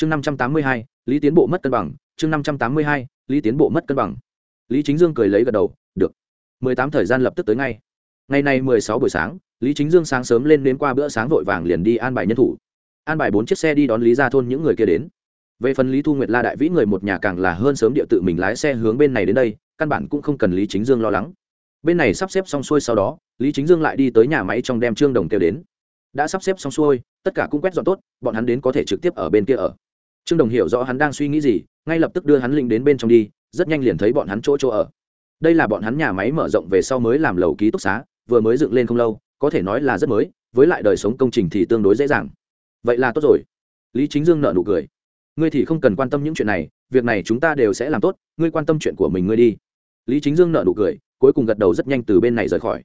chương năm trăm tám mươi hai, lý tiến bộ mất cân bằng. Chương năm trăm tám mươi hai, lý tiến bộ mất cân bằng. Lý chính dương cười lấy gật đầu, được. Mười tám thời gian lập tức tới ngay. Ngày nay mười sáu buổi sáng, lý chính dương sáng sớm lên đến qua bữa sáng vội vàng liền đi an bài nhân thủ. An bài bốn chiếc xe đi đón lý ra thôn những người kia đến. Về phần lý thu nguyệt, la đại vĩ người một nhà càng là hơn sớm địa tự mình lái xe hướng bên này đến đây, căn bản cũng không cần lý chính dương lo lắng. Bên này sắp xếp xong xuôi sau đó, lý chính dương lại đi tới nhà máy trong đem trương đồng kêu đến. Đã sắp xếp xong xuôi, tất cả cũng quét dọn tốt, bọn hắn đến có thể trực tiếp ở bên kia ở trương đồng hiểu rõ hắn đang suy nghĩ gì, ngay lập tức đưa hắn linh đến bên trong đi, rất nhanh liền thấy bọn hắn chỗ chỗ ở. Đây là bọn hắn nhà máy mở rộng về sau mới làm lầu ký túc xá, vừa mới dựng lên không lâu, có thể nói là rất mới, với lại đời sống công trình thì tương đối dễ dàng. Vậy là tốt rồi. Lý chính dương nợ nụ cười. Ngươi thì không cần quan tâm những chuyện này, việc này chúng ta đều sẽ làm tốt, ngươi quan tâm chuyện của mình ngươi đi. Lý chính dương nợ nụ cười, cuối cùng gật đầu rất nhanh từ bên này rời khỏi.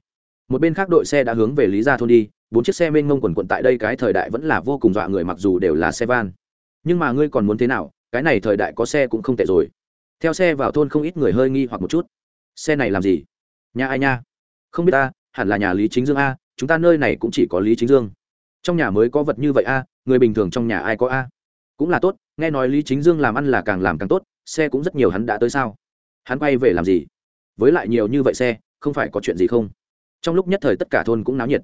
Một bên khác đội xe đã hướng về lý gia thôn đi, bốn chiếc xe mênh mông quần quận tại đây cái thời đại vẫn là vô cùng dọa người mặc dù đều là xe van nhưng mà ngươi còn muốn thế nào, cái này thời đại có xe cũng không tệ rồi. Theo xe vào thôn không ít người hơi nghi hoặc một chút. Xe này làm gì? Nhà ai nha? Không biết ta, hẳn là nhà lý chính dương a, chúng ta nơi này cũng chỉ có lý chính dương. Trong nhà mới có vật như vậy a, người bình thường trong nhà ai có a? Cũng là tốt, nghe nói lý chính dương làm ăn là càng làm càng tốt, xe cũng rất nhiều hắn đã tới sao? Hắn quay về làm gì? Với lại nhiều như vậy xe, không phải có chuyện gì không? Trong lúc nhất thời tất cả thôn cũng náo nhiệt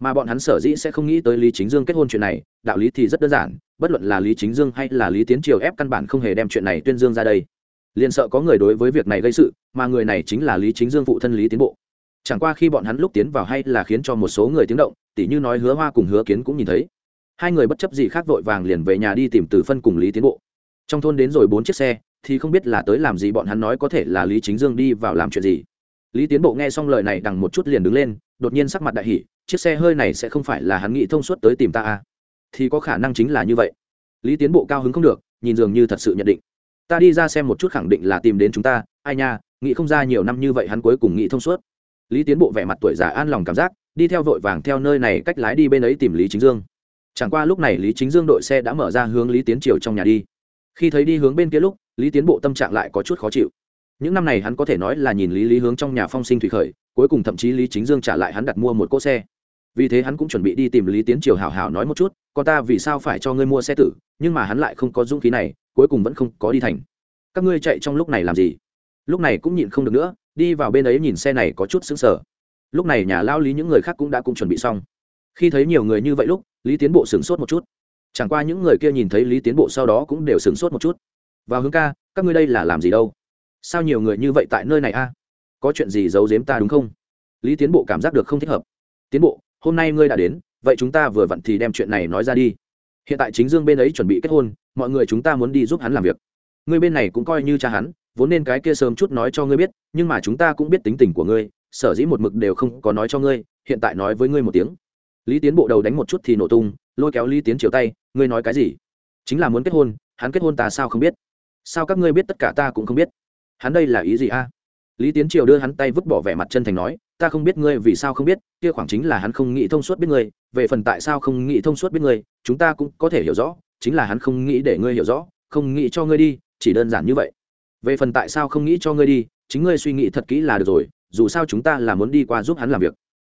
mà bọn hắn sở dĩ sẽ không nghĩ tới lý chính dương kết hôn chuyện này, đạo lý thì rất đơn giản, bất luận là lý chính dương hay là lý tiến triều ép căn bản không hề đem chuyện này tuyên dương ra đây. Liền sợ có người đối với việc này gây sự, mà người này chính là lý chính dương phụ thân lý tiến bộ. Chẳng qua khi bọn hắn lúc tiến vào hay là khiến cho một số người tiếng động, tỉ như nói hứa hoa cùng hứa kiến cũng nhìn thấy. Hai người bất chấp gì khác vội vàng liền về nhà đi tìm từ phân cùng lý tiến bộ. Trong thôn đến rồi bốn chiếc xe, thì không biết là tới làm gì bọn hắn nói có thể là lý chính dương đi vào làm chuyện gì. Lý tiến bộ nghe xong lời này đằng một chút liền đứng lên, đột nhiên sắc mặt đại hỷ chiếc xe hơi này sẽ không phải là hắn nghĩ thông suốt tới tìm ta à. thì có khả năng chính là như vậy. Lý tiến bộ cao hứng không được, nhìn dường như thật sự nhận định. Ta đi ra xem một chút khẳng định là tìm đến chúng ta, ai nha, nghĩ không ra nhiều năm như vậy hắn cuối cùng nghĩ thông suốt. Lý tiến bộ vẻ mặt tuổi già an lòng cảm giác, đi theo vội vàng theo nơi này cách lái đi bên ấy tìm lý chính dương. Chẳng qua lúc này lý chính dương đội xe đã mở ra hướng lý tiến triều trong nhà đi. Khi thấy đi hướng bên kia lúc, lý tiến bộ tâm trạng lại có chút khó chịu. Những năm này hắn có thể nói là nhìn lý lý hướng trong nhà phong sinh thủy khởi, cuối cùng thậm chí lý chính dương trả lại hắn đặt mua một cỗ xe vì thế hắn cũng chuẩn bị đi tìm lý tiến triều hào hào nói một chút, con ta vì sao phải cho ngươi mua xe tử, nhưng mà hắn lại không có dũng khí này, cuối cùng vẫn không có đi thành. Các ngươi chạy trong lúc này làm gì? Lúc này cũng nhịn không được nữa, đi vào bên ấy nhìn xe này có chút xứng sở lúc này nhà lao lý những người khác cũng đã cũng chuẩn bị xong. Khi thấy nhiều người như vậy lúc, lý tiến bộ sửng sốt một chút. Chẳng qua những người kia nhìn thấy lý tiến bộ sau đó cũng đều sửng sốt một chút. Vào hướng ca, các ngươi đây là làm gì đâu? Sao nhiều người như vậy tại nơi này a? Có chuyện gì giấu giếm ta đúng không? Lý tiến bộ cảm giác được không thích hợp. Tiến bộ hôm nay ngươi đã đến, vậy chúng ta vừa vặn thì đem chuyện này nói ra đi. Hiện tại chính dương bên ấy chuẩn bị kết hôn, mọi người chúng ta muốn đi giúp hắn làm việc. Ngươi bên này cũng coi như cha hắn, vốn nên cái kia sớm chút nói cho ngươi biết, nhưng mà chúng ta cũng biết tính tình của ngươi, sở dĩ một mực đều không có nói cho ngươi, hiện tại nói với ngươi một tiếng. Lý tiến bộ đầu đánh một chút thì nổ tung, lôi kéo lý tiến chiều tay, ngươi nói cái gì? Chính là muốn kết hôn, hắn kết hôn ta sao không biết? Sao các ngươi biết tất cả ta cũng không biết? Hắn đây là ý gì a? Lý tiến triều đưa hắn tay vứt bỏ vẻ mặt chân thành nói ta không biết ngươi vì sao không biết, kia khoảng chính là hắn không nghĩ thông suốt biết ngươi, về phần tại sao không nghĩ thông suốt biết ngươi, chúng ta cũng có thể hiểu rõ, chính là hắn không nghĩ để ngươi hiểu rõ, không nghĩ cho ngươi đi, chỉ đơn giản như vậy. Về phần tại sao không nghĩ cho ngươi đi, chính ngươi suy nghĩ thật kỹ là được rồi, dù sao chúng ta là muốn đi qua giúp hắn làm việc.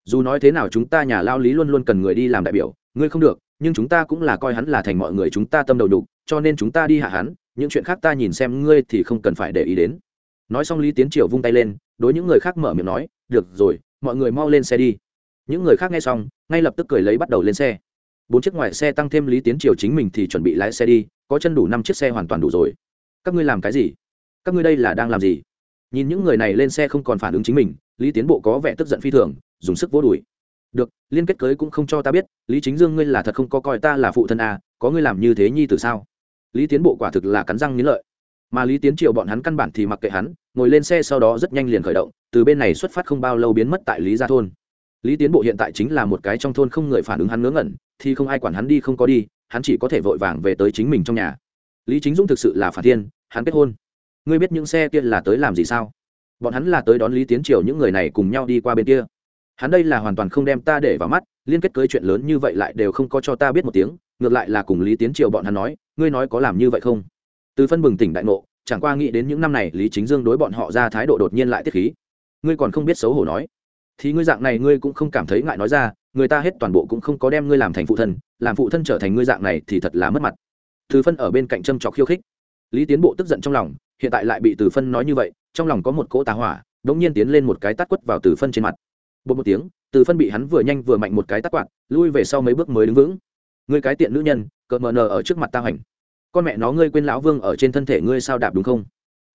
Dù nói thế nào chúng ta nhà lao lý luôn luôn cần người đi làm đại biểu, ngươi không được, nhưng chúng ta cũng là coi hắn là thành mọi người chúng ta tâm đầu đục, cho nên chúng ta đi hạ hắn, những chuyện khác ta nhìn xem ngươi thì không cần phải để ý đến. Nói xong lý tiến triều vung tay lên, đối những người khác mở miệng nói được rồi mọi người mau lên xe đi. Những người khác nghe xong ngay lập tức cười lấy bắt đầu lên xe. Bốn chiếc ngoại xe tăng thêm lý tiến triều chính mình thì chuẩn bị lái xe đi có chân đủ năm chiếc xe hoàn toàn đủ rồi. Các ngươi làm cái gì? Các ngươi đây là đang làm gì? Nhìn những người này lên xe không còn phản ứng chính mình lý tiến bộ có vẻ tức giận phi thường dùng sức vỗ đùi. Được liên kết cưới cũng không cho ta biết lý chính dương ngươi là thật không có coi ta là phụ thân à, có ngươi làm như thế nhi từ sao? Lý tiến bộ quả thực là cắn răng nghĩ lợi mà lý tiến triều bọn hắn căn bản thì mặc kệ hắn, ngồi lên xe sau đó rất nhanh liền khởi động, từ bên này xuất phát không bao lâu biến mất tại lý gia thôn. Lý tiến bộ hiện tại chính là một cái trong thôn không người phản ứng hắn ngớ ngẩn, thì không ai quản hắn đi không có đi, hắn chỉ có thể vội vàng về tới chính mình trong nhà. Lý chính dũng thực sự là phản thiên, hắn kết hôn. Ngươi biết những xe kia là tới làm gì sao? Bọn hắn là tới đón lý tiến triều những người này cùng nhau đi qua bên kia. Hắn đây là hoàn toàn không đem ta để vào mắt, liên kết cưới chuyện lớn như vậy lại đều không có cho ta biết một tiếng, ngược lại là cùng lý tiến triều bọn hắn nói, ngươi nói có làm như vậy không? Từ phân bừng tỉnh đại ngộ, chẳng qua nghĩ đến những năm này lý chính dương đối bọn họ ra thái độ đột nhiên lại tiết khí. Ngươi còn không biết xấu hổ nói. Thì ngươi dạng này ngươi cũng không cảm thấy ngại nói ra, người ta hết toàn bộ cũng không có đem ngươi làm thành phụ thân, làm phụ thân trở thành ngươi dạng này thì thật là mất mặt. Từ phân ở bên cạnh châm trọc khiêu khích. Lý tiến bộ tức giận trong lòng, hiện tại lại bị từ phân nói như vậy, trong lòng có một cỗ tà hỏa đ ỗ n g nhiên tiến lên một cái tắt quất vào từ phân trên mặt. Bột một tiếng, từ phân bị hắn vừa nhanh vừa mạnh một cái tắt quạt, lui về sau mấy bước mới đứng vững. Ngươi cái tiện nữ nhân, cợt mờ nờ ở trước mặt ta hoành con mẹ nó ngươi quên lão vương ở trên thân thể ngươi sao đạp đúng không?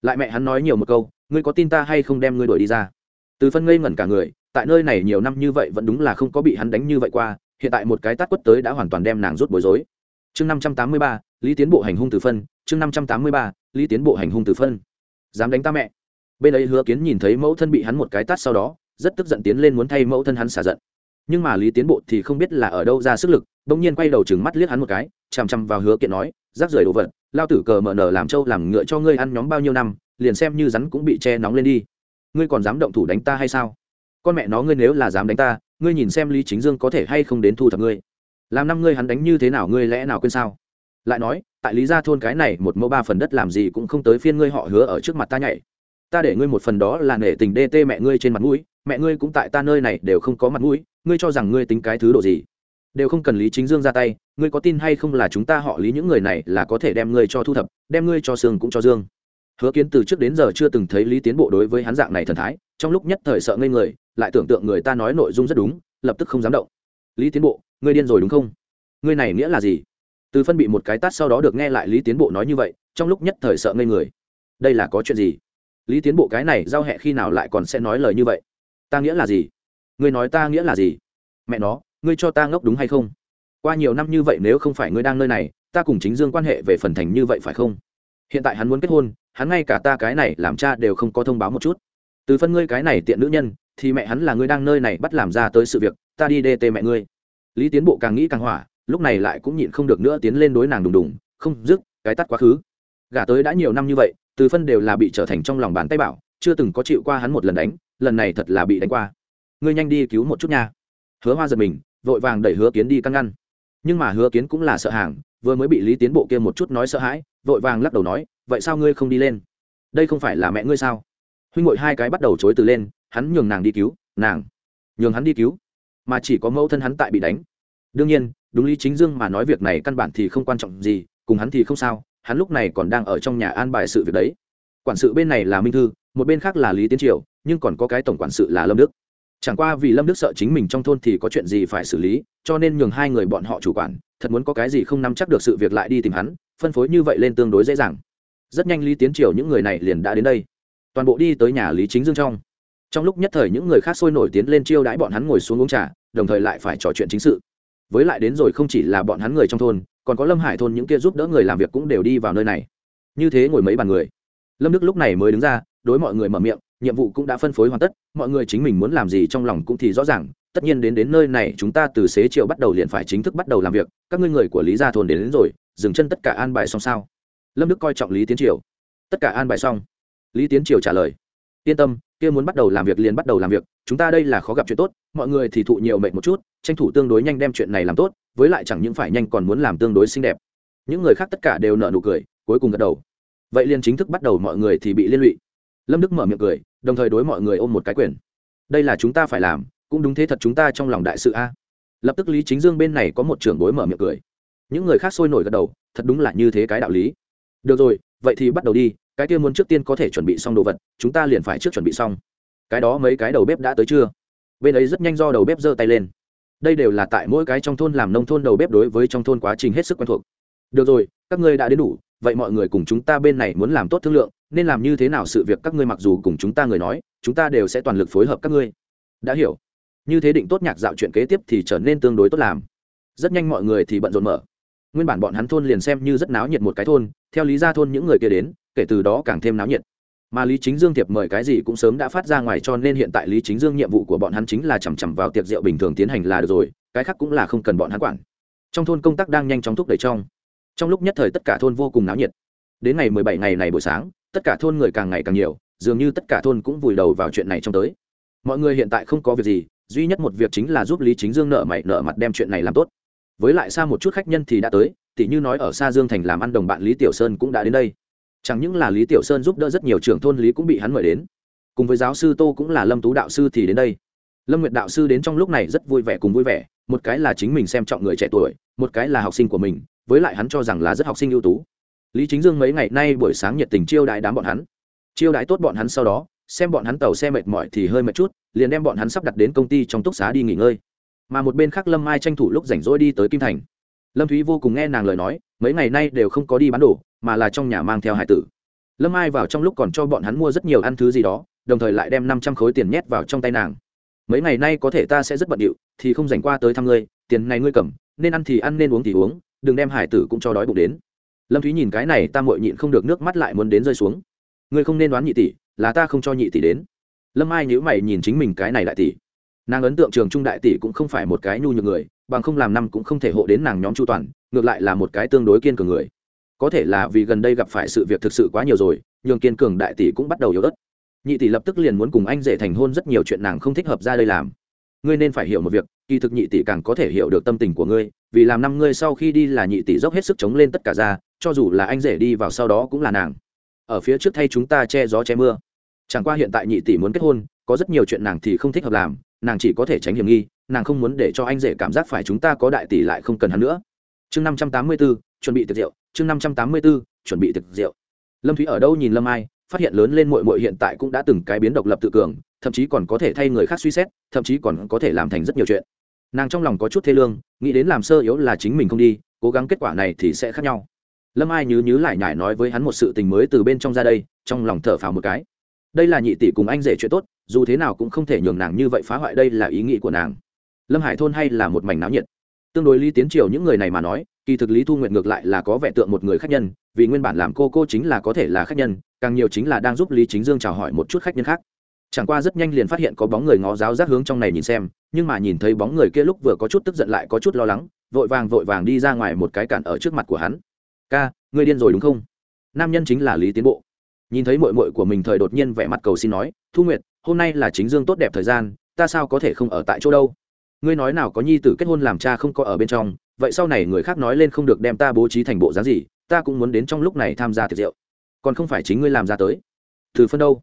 Lại mẹ hắn nói nhiều một câu, ngươi có tin ta hay không đem ngươi đuổi đi ra? Từ phân ngây ngẩn cả người, tại nơi này nhiều năm như vậy vẫn đúng là không có bị hắn đánh như vậy qua, hiện tại một cái tát quất tới đã hoàn toàn đem nàng rút bối rối. Chương năm trăm tám mươi ba, lý tiến bộ hành hung từ phân, chương năm trăm tám mươi ba, lý tiến bộ hành hung từ phân. Dám đánh ta mẹ. Bên ấy hứa kiến nhìn thấy mẫu thân bị hắn một cái tát sau đó, rất tức giận tiến lên muốn thay mẫu thân hắn xả giận nhưng mà lý tiến bộ thì không biết là ở đâu ra sức lực, bỗng nhiên quay đầu chừng mắt liếc hắn một cái, chằm chằm vào hứa kiện nói, rác rưởi đồ vật, lao tử cờ mở nở làm trâu làm ngựa cho ngươi ăn nhóm bao nhiêu năm, liền xem như rắn cũng bị che nóng lên đi. Ngươi còn dám động thủ đánh ta hay sao? Con mẹ nó ngươi nếu là dám đánh ta, ngươi nhìn xem lý chính dương có thể hay không đến thu thập ngươi. Làm năm ngươi hắn đánh như thế nào ngươi lẽ nào quên sao? Lại nói, tại lý gia thôn cái này một mẫu ba phần đất làm gì cũng không tới phiên ngươi họ hứa ở trước mặt ta nhảy. Ta để ngươi một phần đó là nể tình đê tê mẹ ngươi trên mặt mũi, mẹ ngươi cũng tại ta nơi này đều không có mặt mũi ngươi cho rằng ngươi tính cái thứ độ gì? Đều không cần lý chính dương ra tay, ngươi có tin hay không là chúng ta họ lý những người này là có thể đem ngươi cho thu thập, đem ngươi cho sương cũng cho dương? Hứa kiến từ trước đến giờ chưa từng thấy lý tiến bộ đối với hắn dạng này thần thái, trong lúc nhất thời sợ ngây người, lại tưởng tượng người ta nói nội dung rất đúng, lập tức không dám động. Lý tiến bộ, ngươi điên rồi đúng không? Ngươi này nghĩa là gì? Từ phân bị một cái tát sau đó được nghe lại lý tiến bộ nói như vậy, trong lúc nhất thời sợ ngây người. Đây là có chuyện gì? Lý tiến bộ cái này giao hẹ khi nào lại còn sẽ nói lời như vậy? Ta nghĩa là gì? Ngươi nói ta nghĩa là gì? Mẹ nó, ngươi cho ta ngốc đúng hay không? Qua nhiều năm như vậy nếu không phải ngươi đang nơi này, ta cùng chính dương quan hệ về phần thành như vậy phải không? Hiện tại hắn muốn kết hôn, hắn ngay cả ta cái này làm cha đều không có thông báo một chút. Từ phân ngươi cái này tiện nữ nhân, thì mẹ hắn là ngươi đang nơi này bắt làm ra tới sự việc, ta đi đê tê mẹ ngươi. Lý tiến bộ càng nghĩ càng hỏa, lúc này lại cũng nhịn không được nữa tiến lên đối nàng đùng đùng, không dứt, cái tắt quá khứ. Gả tới đã nhiều năm như vậy, từ phân đều là bị trở thành trong lòng bàn tay bảo, chưa từng có chịu qua hắn một lần đánh, lần này thật là bị đánh qua ngươi nhanh đi cứu một chút nha. Hứa hoa giật mình, vội vàng đẩy hứa kiến đi căn ngăn. Nhưng mà hứa kiến cũng là sợ hàng, vừa mới bị lý tiến bộ kia một chút nói sợ hãi, vội vàng lắc đầu nói, vậy sao ngươi không đi lên? Đây không phải là mẹ ngươi sao? Huynh ngội hai cái bắt đầu chối từ lên, hắn nhường nàng đi cứu, nàng nhường hắn đi cứu, mà chỉ có mẫu thân hắn tại bị đánh. Đương nhiên, đúng lý chính dương mà nói việc này căn bản thì không quan trọng gì, cùng hắn thì không sao, hắn lúc này còn đang ở trong nhà an bài sự việc đấy. Quản sự bên này là minh thư, một bên khác là lý tiến triều, nhưng còn có cái tổng quản sự là lâm đức chẳng qua vì lâm đức sợ chính mình trong thôn thì có chuyện gì phải xử lý, cho nên nhường hai người bọn họ chủ quản, thật muốn có cái gì không nắm chắc được sự việc lại đi tìm hắn, phân phối như vậy lên tương đối dễ dàng. Rất nhanh lý tiến triều những người này liền đã đến đây. Toàn bộ đi tới nhà lý chính dương trong. Trong lúc nhất thời những người khác sôi nổi tiến lên chiêu đãi bọn hắn ngồi xuống uống trà, đồng thời lại phải trò chuyện chính sự. Với lại đến rồi không chỉ là bọn hắn người trong thôn, còn có lâm hải thôn những kia giúp đỡ người làm việc cũng đều đi vào nơi này. Như thế ngồi mấy bàn người. Lâm đức lúc này mới đứng ra, đối mọi người mở miệng nhiệm vụ cũng đã phân phối hoàn tất mọi người chính mình muốn làm gì trong lòng cũng thì rõ ràng. Tất nhiên đến đến nơi này chúng ta từ xế chiều bắt đầu liền phải chính thức bắt đầu làm việc. Các ngươi người của lý gia thôn đến, đến rồi dừng chân tất cả an bài xong sao? Lâm đức coi trọng lý tiến triều. Tất cả an bài xong. Lý tiến triều trả lời. Yên tâm kia muốn bắt đầu làm việc liền bắt đầu làm việc. Chúng ta đây là khó gặp chuyện tốt mọi người thì thụ nhiều mệnh một chút tranh thủ tương đối nhanh đem chuyện này làm tốt với lại chẳng những phải nhanh còn muốn làm tương đối xinh đẹp. Những người khác tất cả đều nợ nụ cười cuối cùng gật đầu. Vậy liền chính thức bắt đầu mọi người thì bị liên lụy lâm đức mở miệng cười, đồng thời đối mọi người ôm một cái quyền. Đây là chúng ta phải làm, cũng đúng thế thật chúng ta trong lòng đại sự a. Lập tức lý chính dương bên này có một trưởng bối mở miệng cười. Những người khác sôi nổi gật đầu, thật đúng là như thế cái đạo lý. Được rồi, vậy thì bắt đầu đi, cái kia muốn trước tiên có thể chuẩn bị xong đồ vật, chúng ta liền phải trước chuẩn bị xong. Cái đó mấy cái đầu bếp đã tới chưa? Bên ấy rất nhanh do đầu bếp giơ tay lên. Đây đều là tại mỗi cái trong thôn làm nông thôn đầu bếp đối với trong thôn quá trình hết sức quen thuộc. Được rồi, các ngươi đã đến đủ, vậy mọi người cùng chúng ta bên này muốn làm tốt thương lượng nên làm như thế nào sự việc các ngươi mặc dù cùng chúng ta người nói, chúng ta đều sẽ toàn lực phối hợp các ngươi. Đã hiểu. Như thế định tốt nhạc dạo chuyện kế tiếp thì trở nên tương đối tốt làm. Rất nhanh mọi người thì bận rộn mở. Nguyên bản bọn hắn thôn liền xem như rất náo nhiệt một cái thôn, theo lý ra thôn những người kia đến, kể từ đó càng thêm náo nhiệt. Mà lý chính dương thiệp mời cái gì cũng sớm đã phát ra ngoài cho nên hiện tại lý chính dương nhiệm vụ của bọn hắn chính là chằm chằm vào tiệc rượu bình thường tiến hành là được rồi, cái khác cũng là không cần bọn hắn quản. Trong thôn công tác đang nhanh chóng thúc đẩy trong. Trong lúc nhất thời tất cả thôn vô cùng náo nhiệt. Đến ngày mười bảy ngày này buổi sáng tất cả thôn người càng ngày càng nhiều, dường như tất cả thôn cũng vùi đầu vào chuyện này trong tới. Mọi người hiện tại không có việc gì, duy nhất một việc chính là giúp lý chính dương nợ mày, nợ mặt đem chuyện này làm tốt. Với lại xa một chút khách nhân thì đã tới, tỉ như nói ở xa dương thành làm ăn đồng bạn lý tiểu sơn cũng đã đến đây. Chẳng những là lý tiểu sơn giúp đỡ rất nhiều trưởng thôn lý cũng bị hắn mời đến. Cùng với giáo sư tô cũng là lâm tú đạo sư thì đến đây. Lâm nguyệt đạo sư đến trong lúc này rất vui vẻ cùng vui vẻ, một cái là chính mình xem trọng người trẻ tuổi, một cái là học sinh của mình, với lại hắn cho rằng là rất học sinh ưu tú lý chính dương mấy ngày nay buổi sáng nhiệt tình chiêu đãi đám bọn hắn. Chiêu đãi tốt bọn hắn sau đó, xem bọn hắn tàu xe mệt mỏi thì hơi mệt chút, liền đem bọn hắn sắp đặt đến công ty trong túc xá đi nghỉ ngơi. Mà một bên khác lâm mai tranh thủ lúc rảnh rỗi đi tới kim thành. Lâm thúy vô cùng nghe nàng lời nói, mấy ngày nay đều không có đi bán đồ, mà là trong nhà mang theo hải tử. Lâm mai vào trong lúc còn cho bọn hắn mua rất nhiều ăn thứ gì đó, đồng thời lại đem năm trăm khối tiền nhét vào trong tay nàng. Mấy ngày nay có thể ta sẽ rất bận điệu, thì không dành qua tới thăm ngươi, tiền này ngươi cầm, nên ăn thì ăn, nên uống thì uống, đừng đem hải tử cũng cho đói bụng đến lâm thúy nhìn cái này ta muội nhịn không được nước mắt lại muốn đến rơi xuống ngươi không nên đoán nhị tỷ, là ta không cho nhị tỷ đến. lâm ai nhữ mày nhìn chính mình cái này đại tỷ. nàng ấn tượng trường trung đại tỷ cũng không phải một cái nhu nhược người, bằng không làm năm cũng không thể hộ đến nàng nhóm chu toàn, ngược lại là một cái tương đối kiên cường người. có thể là vì gần đây gặp phải sự việc thực sự quá nhiều rồi, nhường kiên cường đại tỷ cũng bắt đầu yếu ớt. nhị tỷ lập tức liền muốn cùng anh rể thành hôn rất nhiều chuyện nàng không thích hợp ra đây làm. ngươi nên phải hiểu một việc, kỳ thực nhị tỷ càng có thể hiểu được tâm tình của ngươi, vì làm năm ngươi sau khi đi là nhị tỷ dốc hết sức chống lên tất cả ra cho dù là anh rể đi vào sau đó cũng là nàng. Ở phía trước thay chúng ta che gió che mưa. Chẳng qua hiện tại nhị tỷ muốn kết hôn, có rất nhiều chuyện nàng thì không thích hợp làm, nàng chỉ có thể tránh hiểm nghi, nàng không muốn để cho anh rể cảm giác phải chúng ta có đại tỷ lại không cần hắn nữa. Chương năm trăm tám mươi b ố chuẩn bị tiệc rượu. Chương năm trăm tám mươi b ố chuẩn bị tiệc rượu. Lâm thúy ở đâu nhìn lâm ai, phát hiện lớn lên mội mội hiện tại cũng đã từng cái biến độc lập tự cường, thậm chí còn có thể thay người khác suy xét, thậm chí còn có thể làm thành rất nhiều chuyện. Nàng trong lòng có chút thê lương, nghĩ đến làm sơ yếu là chính mình không đi, cố gắng kết quả này thì sẽ khác nhau lâm ai nhứ nhứ lại nhải nói với hắn một sự tình mới từ bên trong ra đây, trong lòng thở phào một cái. Đây là nhị tỷ cùng anh rể chuyện tốt, dù thế nào cũng không thể nhường nàng như vậy phá hoại, đây là ý nghĩ của nàng. Lâm hải thôn hay là một mảnh náo nhiệt? Tương đối lý tiến triều những người này mà nói, kỳ thực lý thu nguyện ngược lại là có vẻ tượng một người khách nhân, vì nguyên bản làm cô cô chính là có thể là khách nhân, càng nhiều chính là đang giúp lý chính dương chào hỏi một chút khách nhân khác. Chẳng qua rất nhanh liền phát hiện có bóng người ngó giáo giác hướng trong này nhìn xem, nhưng mà nhìn thấy bóng người kia lúc vừa có chút tức giận lại có chút lo lắng, vội vàng vội vàng đi ra ngoài một cái cản ở trước mặt của hắn ca, ngươi điên rồi đúng không? Nam nhân chính là lý tiến bộ. Nhìn thấy mội mội của mình thời đột nhiên vẻ mặt cầu xin nói, thu nguyệt, hôm nay là chính dương tốt đẹp thời gian, ta sao có thể không ở tại chỗ đâu? Ngươi nói nào có nhi tử kết hôn làm cha không có ở bên trong, vậy sau này người khác nói lên không được đem ta bố trí thành bộ giá gì, ta cũng muốn đến trong lúc này tham gia tiệc rượu. Còn không phải chính ngươi làm ra tới. Từ phân đâu?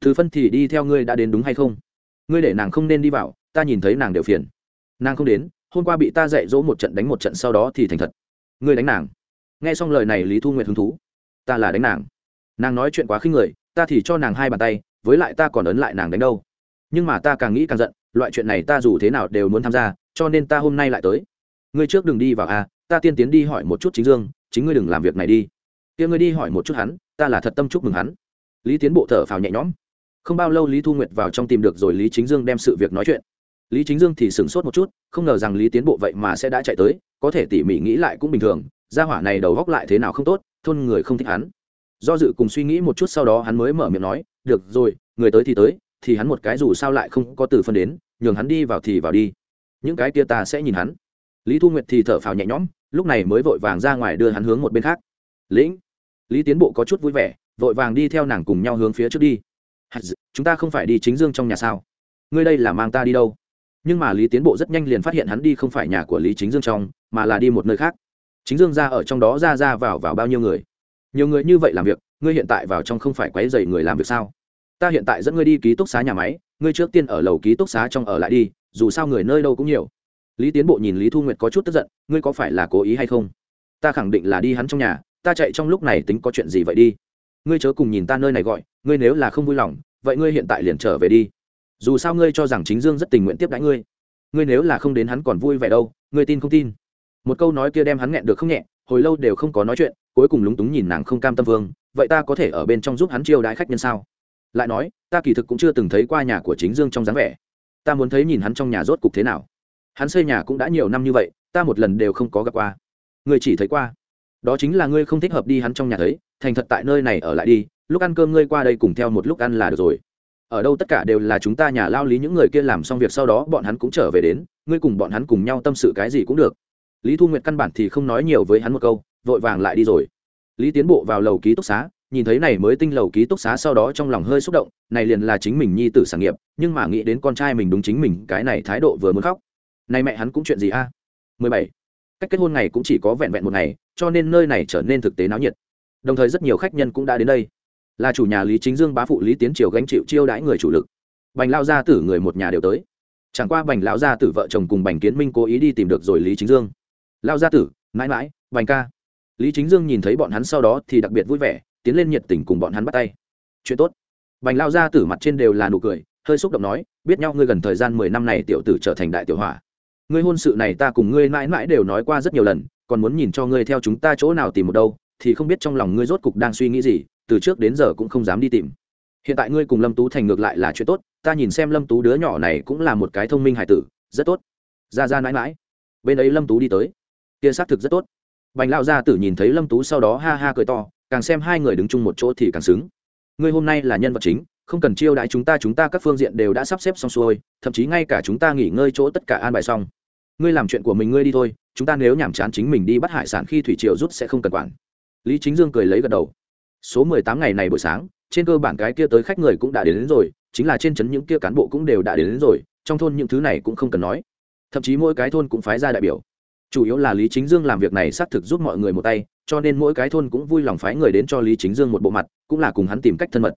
Từ phân thì đi theo ngươi đã đến đúng hay không? Ngươi để nàng không nên đi vào, ta nhìn thấy nàng đều phiền. Nàng không đến, hôm qua bị ta dạy dỗ một trận đánh một trận sau đó thì thành thật. Ngươi đánh nàng nghe xong lời này lý thu nguyệt hứng thú. Ta là đánh nàng. Nàng nói chuyện quá khinh người, ta thì cho nàng hai bàn tay, với lại ta còn ấn lại nàng đánh đâu. Nhưng mà ta càng nghĩ càng giận, loại chuyện này ta dù thế nào đều muốn tham gia, cho nên ta hôm nay lại tới. Ngươi trước đừng đi vào a ta tiên tiến đi hỏi một chút chính dương, chính ngươi đừng làm việc này đi. Kia ngươi đi hỏi một chút hắn, ta là thật tâm chúc mừng hắn. Lý tiến bộ thở phào nhẹ nhõm. Không bao lâu lý thu nguyệt vào trong tìm được rồi lý chính dương đem sự việc nói chuyện. Lý chính dương thì sửng sốt một chút, không ngờ rằng lý tiến bộ vậy mà sẽ đã chạy tới, có thể tỉ mỉ nghĩ lại cũng bình thường gia hỏa này đầu góc lại thế nào không tốt, thôn người không thích hắn. Do dự cùng suy nghĩ một chút sau đó hắn mới mở miệng nói, được rồi, người tới thì tới, thì hắn một cái dù sao lại không có từ phân đến, nhường hắn đi vào thì vào đi. Những cái kia ta sẽ nhìn hắn. Lý thu nguyệt thì thở phào nhẹ nhõm, lúc này mới vội vàng ra ngoài đưa hắn hướng một bên khác. Lĩnh. Lý tiến bộ có chút vui vẻ, vội vàng đi theo nàng cùng nhau hướng phía trước đi. Chúng ta không phải đi chính dương trong nhà sao? Ngươi đây là mang ta đi đâu? Nhưng mà lý tiến bộ rất nhanh liền phát hiện hắn đi không phải nhà của lý chính dương trong, mà là đi một nơi khác chính dương ra ở trong đó ra ra vào vào bao nhiêu người? Nhiều người như vậy làm việc, ngươi hiện tại vào trong không phải quấy dày người làm việc sao? Ta hiện tại dẫn ngươi đi ký túc xá nhà máy, ngươi trước tiên ở lầu ký túc xá trong ở lại đi, dù sao người nơi đâu cũng nhiều. Lý tiến bộ nhìn lý thu nguyệt có chút tức giận, ngươi có phải là cố ý hay không? Ta khẳng định là đi hắn trong nhà, ta chạy trong lúc này tính có chuyện gì vậy đi? Ngươi chớ cùng nhìn ta nơi này gọi, ngươi nếu là không vui lòng, vậy ngươi hiện tại liền trở về đi. Dù sao ngươi cho rằng chính dương rất tình nguyện tiếp đãi ngươi ngươi nếu là không đến hắn còn vui vẻ đâu, ngươi tin không tin? Một câu nói kia đem hắn nghẹn được không nhẹ, hồi lâu đều không có nói chuyện, cuối cùng lúng túng nhìn nàng không cam tâm vương, vậy ta có thể ở bên trong giúp hắn chiêu đãi khách nhân sao? Lại nói, ta kỳ thực cũng chưa từng thấy qua nhà của chính dương trong dáng vẻ. Ta muốn thấy nhìn hắn trong nhà rốt cục thế nào. Hắn xây nhà cũng đã nhiều năm như vậy, ta một lần đều không có gặp qua. Người chỉ thấy qua. Đó chính là ngươi không thích hợp đi hắn trong nhà thấy, thành thật tại nơi này ở lại đi, lúc ăn cơm ngươi qua đây cùng theo một lúc ăn là được rồi. Ở đâu tất cả đều là chúng ta nhà lao lý những người kia làm xong việc sau đó bọn hắn cũng trở về đến, ngươi cùng bọn hắn cùng nhau tâm sự cái gì cũng được lý thu nguyệt căn bản thì không nói nhiều với hắn một câu, vội vàng lại đi rồi. Lý tiến bộ vào lầu ký túc xá, nhìn thấy này mới tinh lầu ký túc xá sau đó trong lòng hơi xúc động, này liền là chính mình nhi tử sản nghiệp, nhưng mà nghĩ đến con trai mình đúng chính mình, cái này thái độ vừa muốn khóc. Này mẹ hắn cũng chuyện gì a? Mười bảy. Cách kết hôn ngày cũng chỉ có vẹn vẹn một ngày, cho nên nơi này trở nên thực tế náo nhiệt. Đồng thời rất nhiều khách nhân cũng đã đến đây. Là chủ nhà lý chính dương bá phụ lý tiến triều gánh chịu chiêu đãi người chủ lực. Bành lao gia tử người một nhà đều tới. Chẳng qua bành lão gia tử vợ chồng cùng bành kiến minh cố ý đi tìm được rồi lý chính dương lao gia tử, mãi mãi bành ca. Lý chính dương nhìn thấy bọn hắn sau đó thì đặc biệt vui vẻ, tiến lên nhiệt tình cùng bọn hắn bắt tay. Chuyện tốt. Bành lao gia tử mặt trên đều là nụ cười, hơi xúc động nói, biết nhau, ngươi gần thời gian mười năm này tiểu tử trở thành đại tiểu hỏa ngươi hôn sự này ta cùng ngươi mãi mãi đều nói qua rất nhiều lần, còn muốn nhìn cho ngươi theo chúng ta chỗ nào tìm một đâu, thì không biết trong lòng ngươi rốt cục đang suy nghĩ gì, từ trước đến giờ cũng không dám đi tìm. Hiện tại ngươi cùng lâm tú thành ngược lại là chuyện tốt, ta nhìn xem lâm tú đứa nhỏ này cũng là một cái thông minh hải tử, rất tốt. Ra ra mãi mãi. Bên ấy lâm tú đi tới kia xác thực rất tốt. Bành lao gia tử nhìn thấy lâm tú sau đó ha ha cười to càng xem hai người đứng chung một chỗ thì càng xứng. Ngươi hôm nay là nhân vật chính không cần chiêu đãi chúng ta chúng ta các phương diện đều đã sắp xếp xong xuôi thậm chí ngay cả chúng ta nghỉ ngơi chỗ tất cả an bài xong. Ngươi làm chuyện của mình ngươi đi thôi chúng ta nếu nhàm chán chính mình đi bắt hải sản khi thủy triều rút sẽ không cần quản. Lý chính dương cười lấy gật đầu. Số mười tám ngày này buổi sáng trên cơ bản cái kia tới khách người cũng đã đến, đến rồi chính là trên trấn những kia cán bộ cũng đều đã đến, đến rồi trong thôn những thứ này cũng không cần nói. Thậm chí mỗi cái thôn cũng phái ra đại biểu chủ yếu là lý chính dương làm việc này xác thực giúp mọi người một tay, cho nên mỗi cái thôn cũng vui lòng phái người đến cho lý chính dương một bộ mặt, cũng là cùng hắn tìm cách thân mật.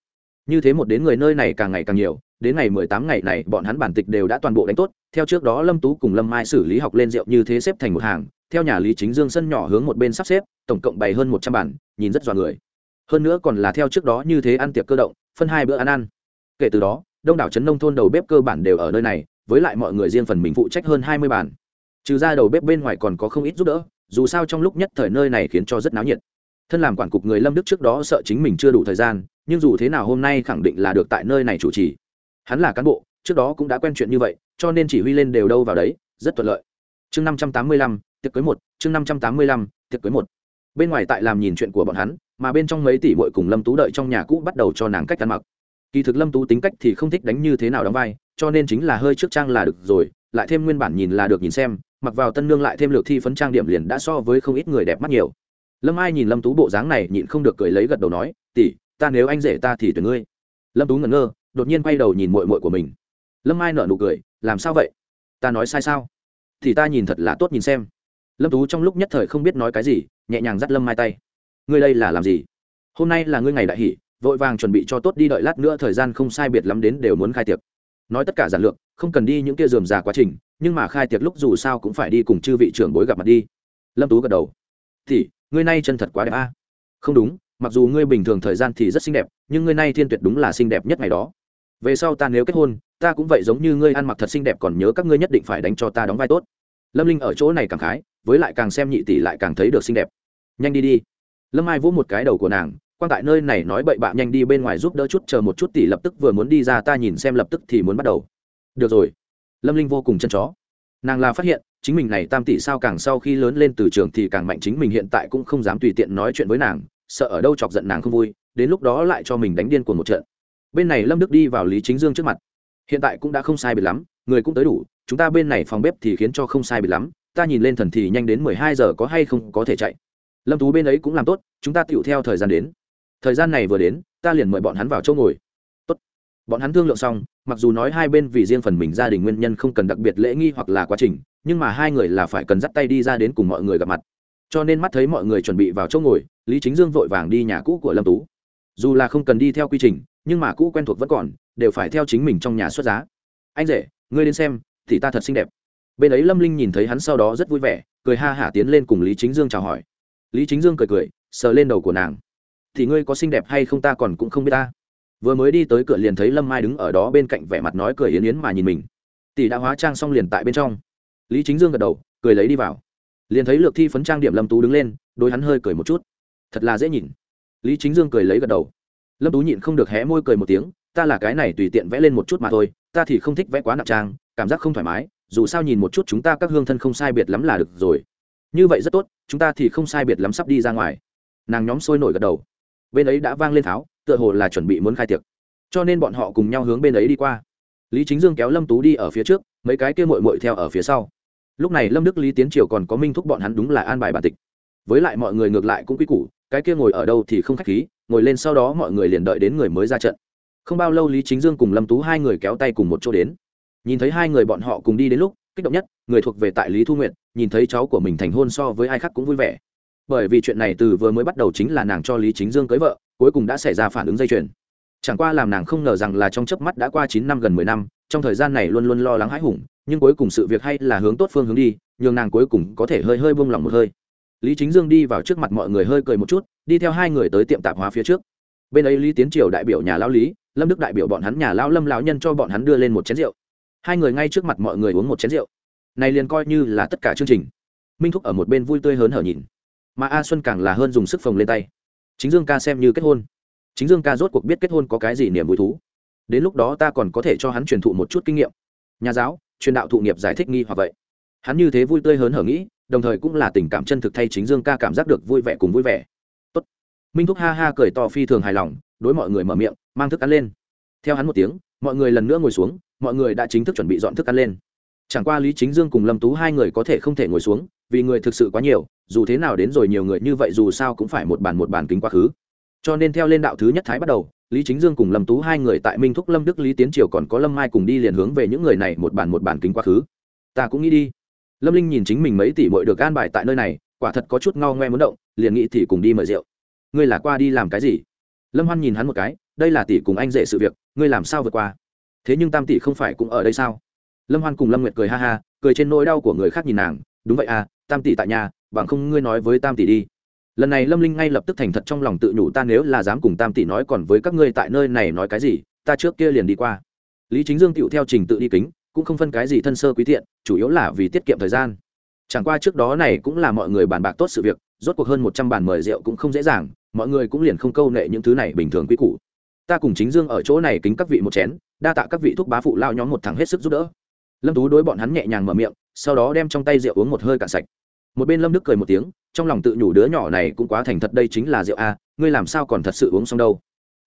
Như thế một đến người nơi này càng ngày càng nhiều, đến ngày mười tám ngày này, bọn hắn bản tịch đều đã toàn bộ đánh tốt, theo trước đó lâm tú cùng lâm mai xử lý học lên rượu như thế xếp thành một hàng, theo nhà lý chính dương sân nhỏ hướng một bên sắp xếp, tổng cộng bày hơn một trăm bản, nhìn rất dọa người. Hơn nữa còn là theo trước đó như thế ăn tiệc cơ động, phân hai bữa ăn ăn. Kể từ đó, đông đảo trấn nông thôn đầu bếp cơ bản đều ở nơi này, với lại mọi người riêng phần mình phụ trách hơn hai mươi bản trừ ra đầu bếp bên ngoài còn có không ít giúp đỡ, dù sao trong lúc nhất thời nơi này khiến cho rất náo nhiệt. Thân làm quản cục người lâm đức trước đó sợ chính mình chưa đủ thời gian, nhưng dù thế nào hôm nay khẳng định là được tại nơi này chủ trì. Hắn là cán bộ, trước đó cũng đã quen chuyện như vậy, cho nên chỉ huy lên đều đâu vào đấy, rất thuận lợi. Chương năm trăm tám mươi lăm, tiệc cưới một, chương năm trăm tám mươi lăm, tiệc cưới một. Bên ngoài tại làm nhìn chuyện của bọn hắn, mà bên trong mấy tỷ bội cùng lâm tú đợi trong nhà cũ bắt đầu cho nàng cách ăn mặc. Kỳ thực lâm tú tính cách thì không thích đánh như thế nào đóng vai, cho nên chính là hơi trước trang là được rồi, lại thêm nguyên bản nhìn là được nhìn xem mặc vào tân nương lại thêm lược thi phấn trang điểm liền đã so với không ít người đẹp mắt nhiều. Lâm ai nhìn lâm tú bộ dáng này nhịn không được cười lấy gật đầu nói, tỷ, ta nếu anh rể ta thì tuyển ngươi. Lâm tú ngẩn ngơ, đột nhiên quay đầu nhìn mội mội của mình. Lâm ai nở nụ cười, làm sao vậy? Ta nói sai sao? Thì ta nhìn thật là tốt nhìn xem. Lâm tú trong lúc nhất thời không biết nói cái gì, nhẹ nhàng dắt lâm mai tay. Ngươi đây là làm gì? Hôm nay là ngươi ngày đại hỷ, vội vàng chuẩn bị cho tốt đi đợi lát nữa thời gian không sai biệt lắm đến đều muốn khai tiệc. Nói tất cả giản lược, không cần đi những kia dườm già quá trình nhưng mà khai tiệc lúc dù sao cũng phải đi cùng chư vị trưởng bối gặp mặt đi. Lâm tú gật đầu. Thì, ngươi nay chân thật quá đẹp a. Không đúng, mặc dù ngươi bình thường thời gian thì rất xinh đẹp, nhưng ngươi nay thiên tuyệt đúng là xinh đẹp nhất ngày đó. Về sau ta nếu kết hôn, ta cũng vậy giống như ngươi ăn mặc thật xinh đẹp còn nhớ các ngươi nhất định phải đánh cho ta đóng vai tốt. Lâm linh ở chỗ này càng khái, với lại càng xem nhị tỷ lại càng thấy được xinh đẹp. Nhanh đi đi. Lâm ai vỗ một cái đầu của nàng quan tại nơi này nói bậy bạ nhanh đi bên ngoài giúp đỡ chút, chờ một chút tỷ lập tức vừa muốn đi ra, ta nhìn xem lập tức thì muốn bắt đầu. Được rồi lâm linh vô cùng chân chó. Nàng là phát hiện, chính mình này tam tỷ sao càng sau khi lớn lên từ trường thì càng mạnh chính mình hiện tại cũng không dám tùy tiện nói chuyện với nàng, sợ ở đâu chọc giận nàng không vui, đến lúc đó lại cho mình đánh điên cuồng một trận. Bên này lâm đức đi vào lý chính dương trước mặt. Hiện tại cũng đã không sai biệt lắm, người cũng tới đủ, chúng ta bên này phòng bếp thì khiến cho không sai biệt lắm, ta nhìn lên thần thì nhanh đến mười hai giờ có hay không có thể chạy. Lâm tú bên ấy cũng làm tốt, chúng ta tựu theo thời gian đến. Thời gian này vừa đến, ta liền mời bọn hắn vào chỗ ngồi. Tốt. bọn hắn thương lượng xong mặc dù nói hai bên vì riêng phần mình gia đình nguyên nhân không cần đặc biệt lễ nghi hoặc là quá trình, nhưng mà hai người là phải cần dắt tay đi ra đến cùng mọi người gặp mặt. Cho nên mắt thấy mọi người chuẩn bị vào chỗ ngồi, lý chính dương vội vàng đi nhà cũ của lâm tú. Dù là không cần đi theo quy trình, nhưng mà cũ quen thuộc vẫn còn, đều phải theo chính mình trong nhà xuất giá. Anh rể, ngươi đến xem, thì ta thật xinh đẹp. Bên ấy lâm linh nhìn thấy hắn sau đó rất vui vẻ, cười ha hả tiến lên cùng lý chính dương chào hỏi. Lý chính dương cười cười, sờ lên đầu của nàng. Thì ngươi có xinh đẹp hay không ta còn cũng không biết ta vừa mới đi tới cửa liền thấy lâm mai đứng ở đó bên cạnh vẻ mặt nói cười yến yến mà nhìn mình. Tỷ đã hóa trang xong liền tại bên trong. Lý chính dương gật đầu, cười lấy đi vào. Liền thấy lược thi phấn trang điểm lâm tú đứng lên đôi hắn hơi cười một chút. Thật là dễ nhìn. Lý chính dương cười lấy gật đầu. Lâm tú nhịn không được hé môi cười một tiếng, ta là cái này tùy tiện vẽ lên một chút mà thôi, ta thì không thích vẽ quá nặng trang, cảm giác không thoải mái, dù sao nhìn một chút chúng ta các hương thân không sai biệt lắm là được rồi. Như vậy rất tốt, chúng ta thì không sai biệt lắm sắp đi ra ngoài. Nàng nhóm sôi nổi gật đầu. Bên ấy đã vang lên tháo tựa hồ là chuẩn bị muốn khai tiệc. Cho nên bọn họ cùng nhau hướng bên ấy đi qua. Lý chính dương kéo lâm tú đi ở phía trước, mấy cái kia mội mội theo ở phía sau. Lúc này lâm đức lý tiến triều còn có minh thúc bọn hắn đúng là an bài bản tịch. Với lại mọi người ngược lại cũng quy củ, cái kia ngồi ở đâu thì không khách khí, ngồi lên sau đó mọi người liền đợi đến người mới ra trận. Không bao lâu lý chính dương cùng lâm tú hai người kéo tay cùng một chỗ đến. Nhìn thấy hai người bọn họ cùng đi đến lúc, kích động nhất, người thuộc về tại lý thu nguyện nhìn thấy cháu của mình thành hôn so với ai khác cũng vui vẻ. Bởi vì chuyện này từ vừa mới bắt đầu chính là nàng cho lý chính dương cưới vợ cuối cùng đã xảy ra phản ứng dây chuyền. Chẳng qua làm nàng không ngờ rằng là trong chớp mắt đã qua chín năm gần mười năm, trong thời gian này luôn luôn lo lắng hãi hùng, nhưng cuối cùng sự việc hay là hướng tốt phương hướng đi, nhường nàng cuối cùng có thể hơi hơi buông lỏng một hơi. Lý chính dương đi vào trước mặt mọi người hơi cười một chút, đi theo hai người tới tiệm tạp hóa phía trước. Bên ấy lý tiến triều đại biểu nhà Lão lý, lâm đức đại biểu bọn hắn nhà Lão lâm lão nhân cho bọn hắn đưa lên một chén rượu. Hai người ngay trước mặt mọi người uống một chén rượu. Này liền coi như là tất cả chương trình. Minh thúc ở một bên vui tươi hớn hở nhìn. Mà a xuân càng là hơn dùng sức phồng lên tay chính dương ca xem như kết hôn. Chính dương ca rốt cuộc biết kết hôn có cái gì niềm vui thú. Đến lúc đó ta còn có thể cho hắn truyền thụ một chút kinh nghiệm. Nhà giáo, truyền đạo thụ nghiệp giải thích nghi hoặc vậy. Hắn như thế vui tươi hớn hở nghĩ, đồng thời cũng là tình cảm chân thực thay chính dương ca cảm giác được vui vẻ cùng vui vẻ. Tốt. minh thúc ha ha cười to phi thường hài lòng, đối mọi người mở miệng, mang thức ăn lên. Theo hắn một tiếng, mọi người lần nữa ngồi xuống, mọi người đã chính thức chuẩn bị dọn thức ăn lên chẳng qua lý chính dương cùng lâm tú hai người có thể không thể ngồi xuống, vì người thực sự quá nhiều, dù thế nào đến rồi nhiều người như vậy dù sao cũng phải một bàn một bàn kính quá khứ. Cho nên theo lên đạo thứ nhất thái bắt đầu, lý chính dương cùng lâm tú hai người tại minh thúc lâm đức lý tiến triều còn có lâm mai cùng đi liền hướng về những người này một bàn một bàn kính quá khứ. Ta cũng nghĩ đi. Lâm linh nhìn chính mình mấy tỷ bội được gan bài tại nơi này, quả thật có chút ngao ngoe muốn động, liền nghĩ thì cùng đi mời rượu. Ngươi là qua đi làm cái gì? Lâm hoan nhìn hắn một cái, đây là tỷ cùng anh dễ sự việc, ngươi làm sao vượt qua? Thế nhưng tam tỷ không phải cũng ở đây sao? Lâm hoan cùng lâm nguyệt cười ha ha, cười trên nỗi đau của người khác nhìn nàng, đúng vậy à tam tỷ tại nhà, bằng không ngươi nói với tam tỷ đi. Lần này lâm linh ngay lập tức thành thật trong lòng tự nhủ, ta nếu là dám cùng tam tỷ nói còn với các ngươi tại nơi này nói cái gì, ta trước kia liền đi qua. Lý chính dương tựu theo trình tự đi kính, cũng không phân cái gì thân sơ quý thiện chủ yếu là vì tiết kiệm thời gian. Chẳng qua trước đó này cũng là mọi người bàn bạc tốt sự việc, rốt cuộc hơn một trăm bàn mời rượu cũng không dễ dàng, mọi người cũng liền không câu nệ những thứ này bình thường quý cũ. ta cùng chính dương ở chỗ này kính các vị một chén, đa tạ các vị thúc bá phụ lao nhóm một thằng hết sức giúp đỡ lâm tú đối bọn hắn nhẹ nhàng mở miệng, sau đó đem trong tay rượu uống một hơi cạn sạch. Một bên lâm đức cười một tiếng, trong lòng tự nhủ đứa nhỏ này cũng quá thành thật đây chính là rượu a, ngươi làm sao còn thật sự uống xong đâu.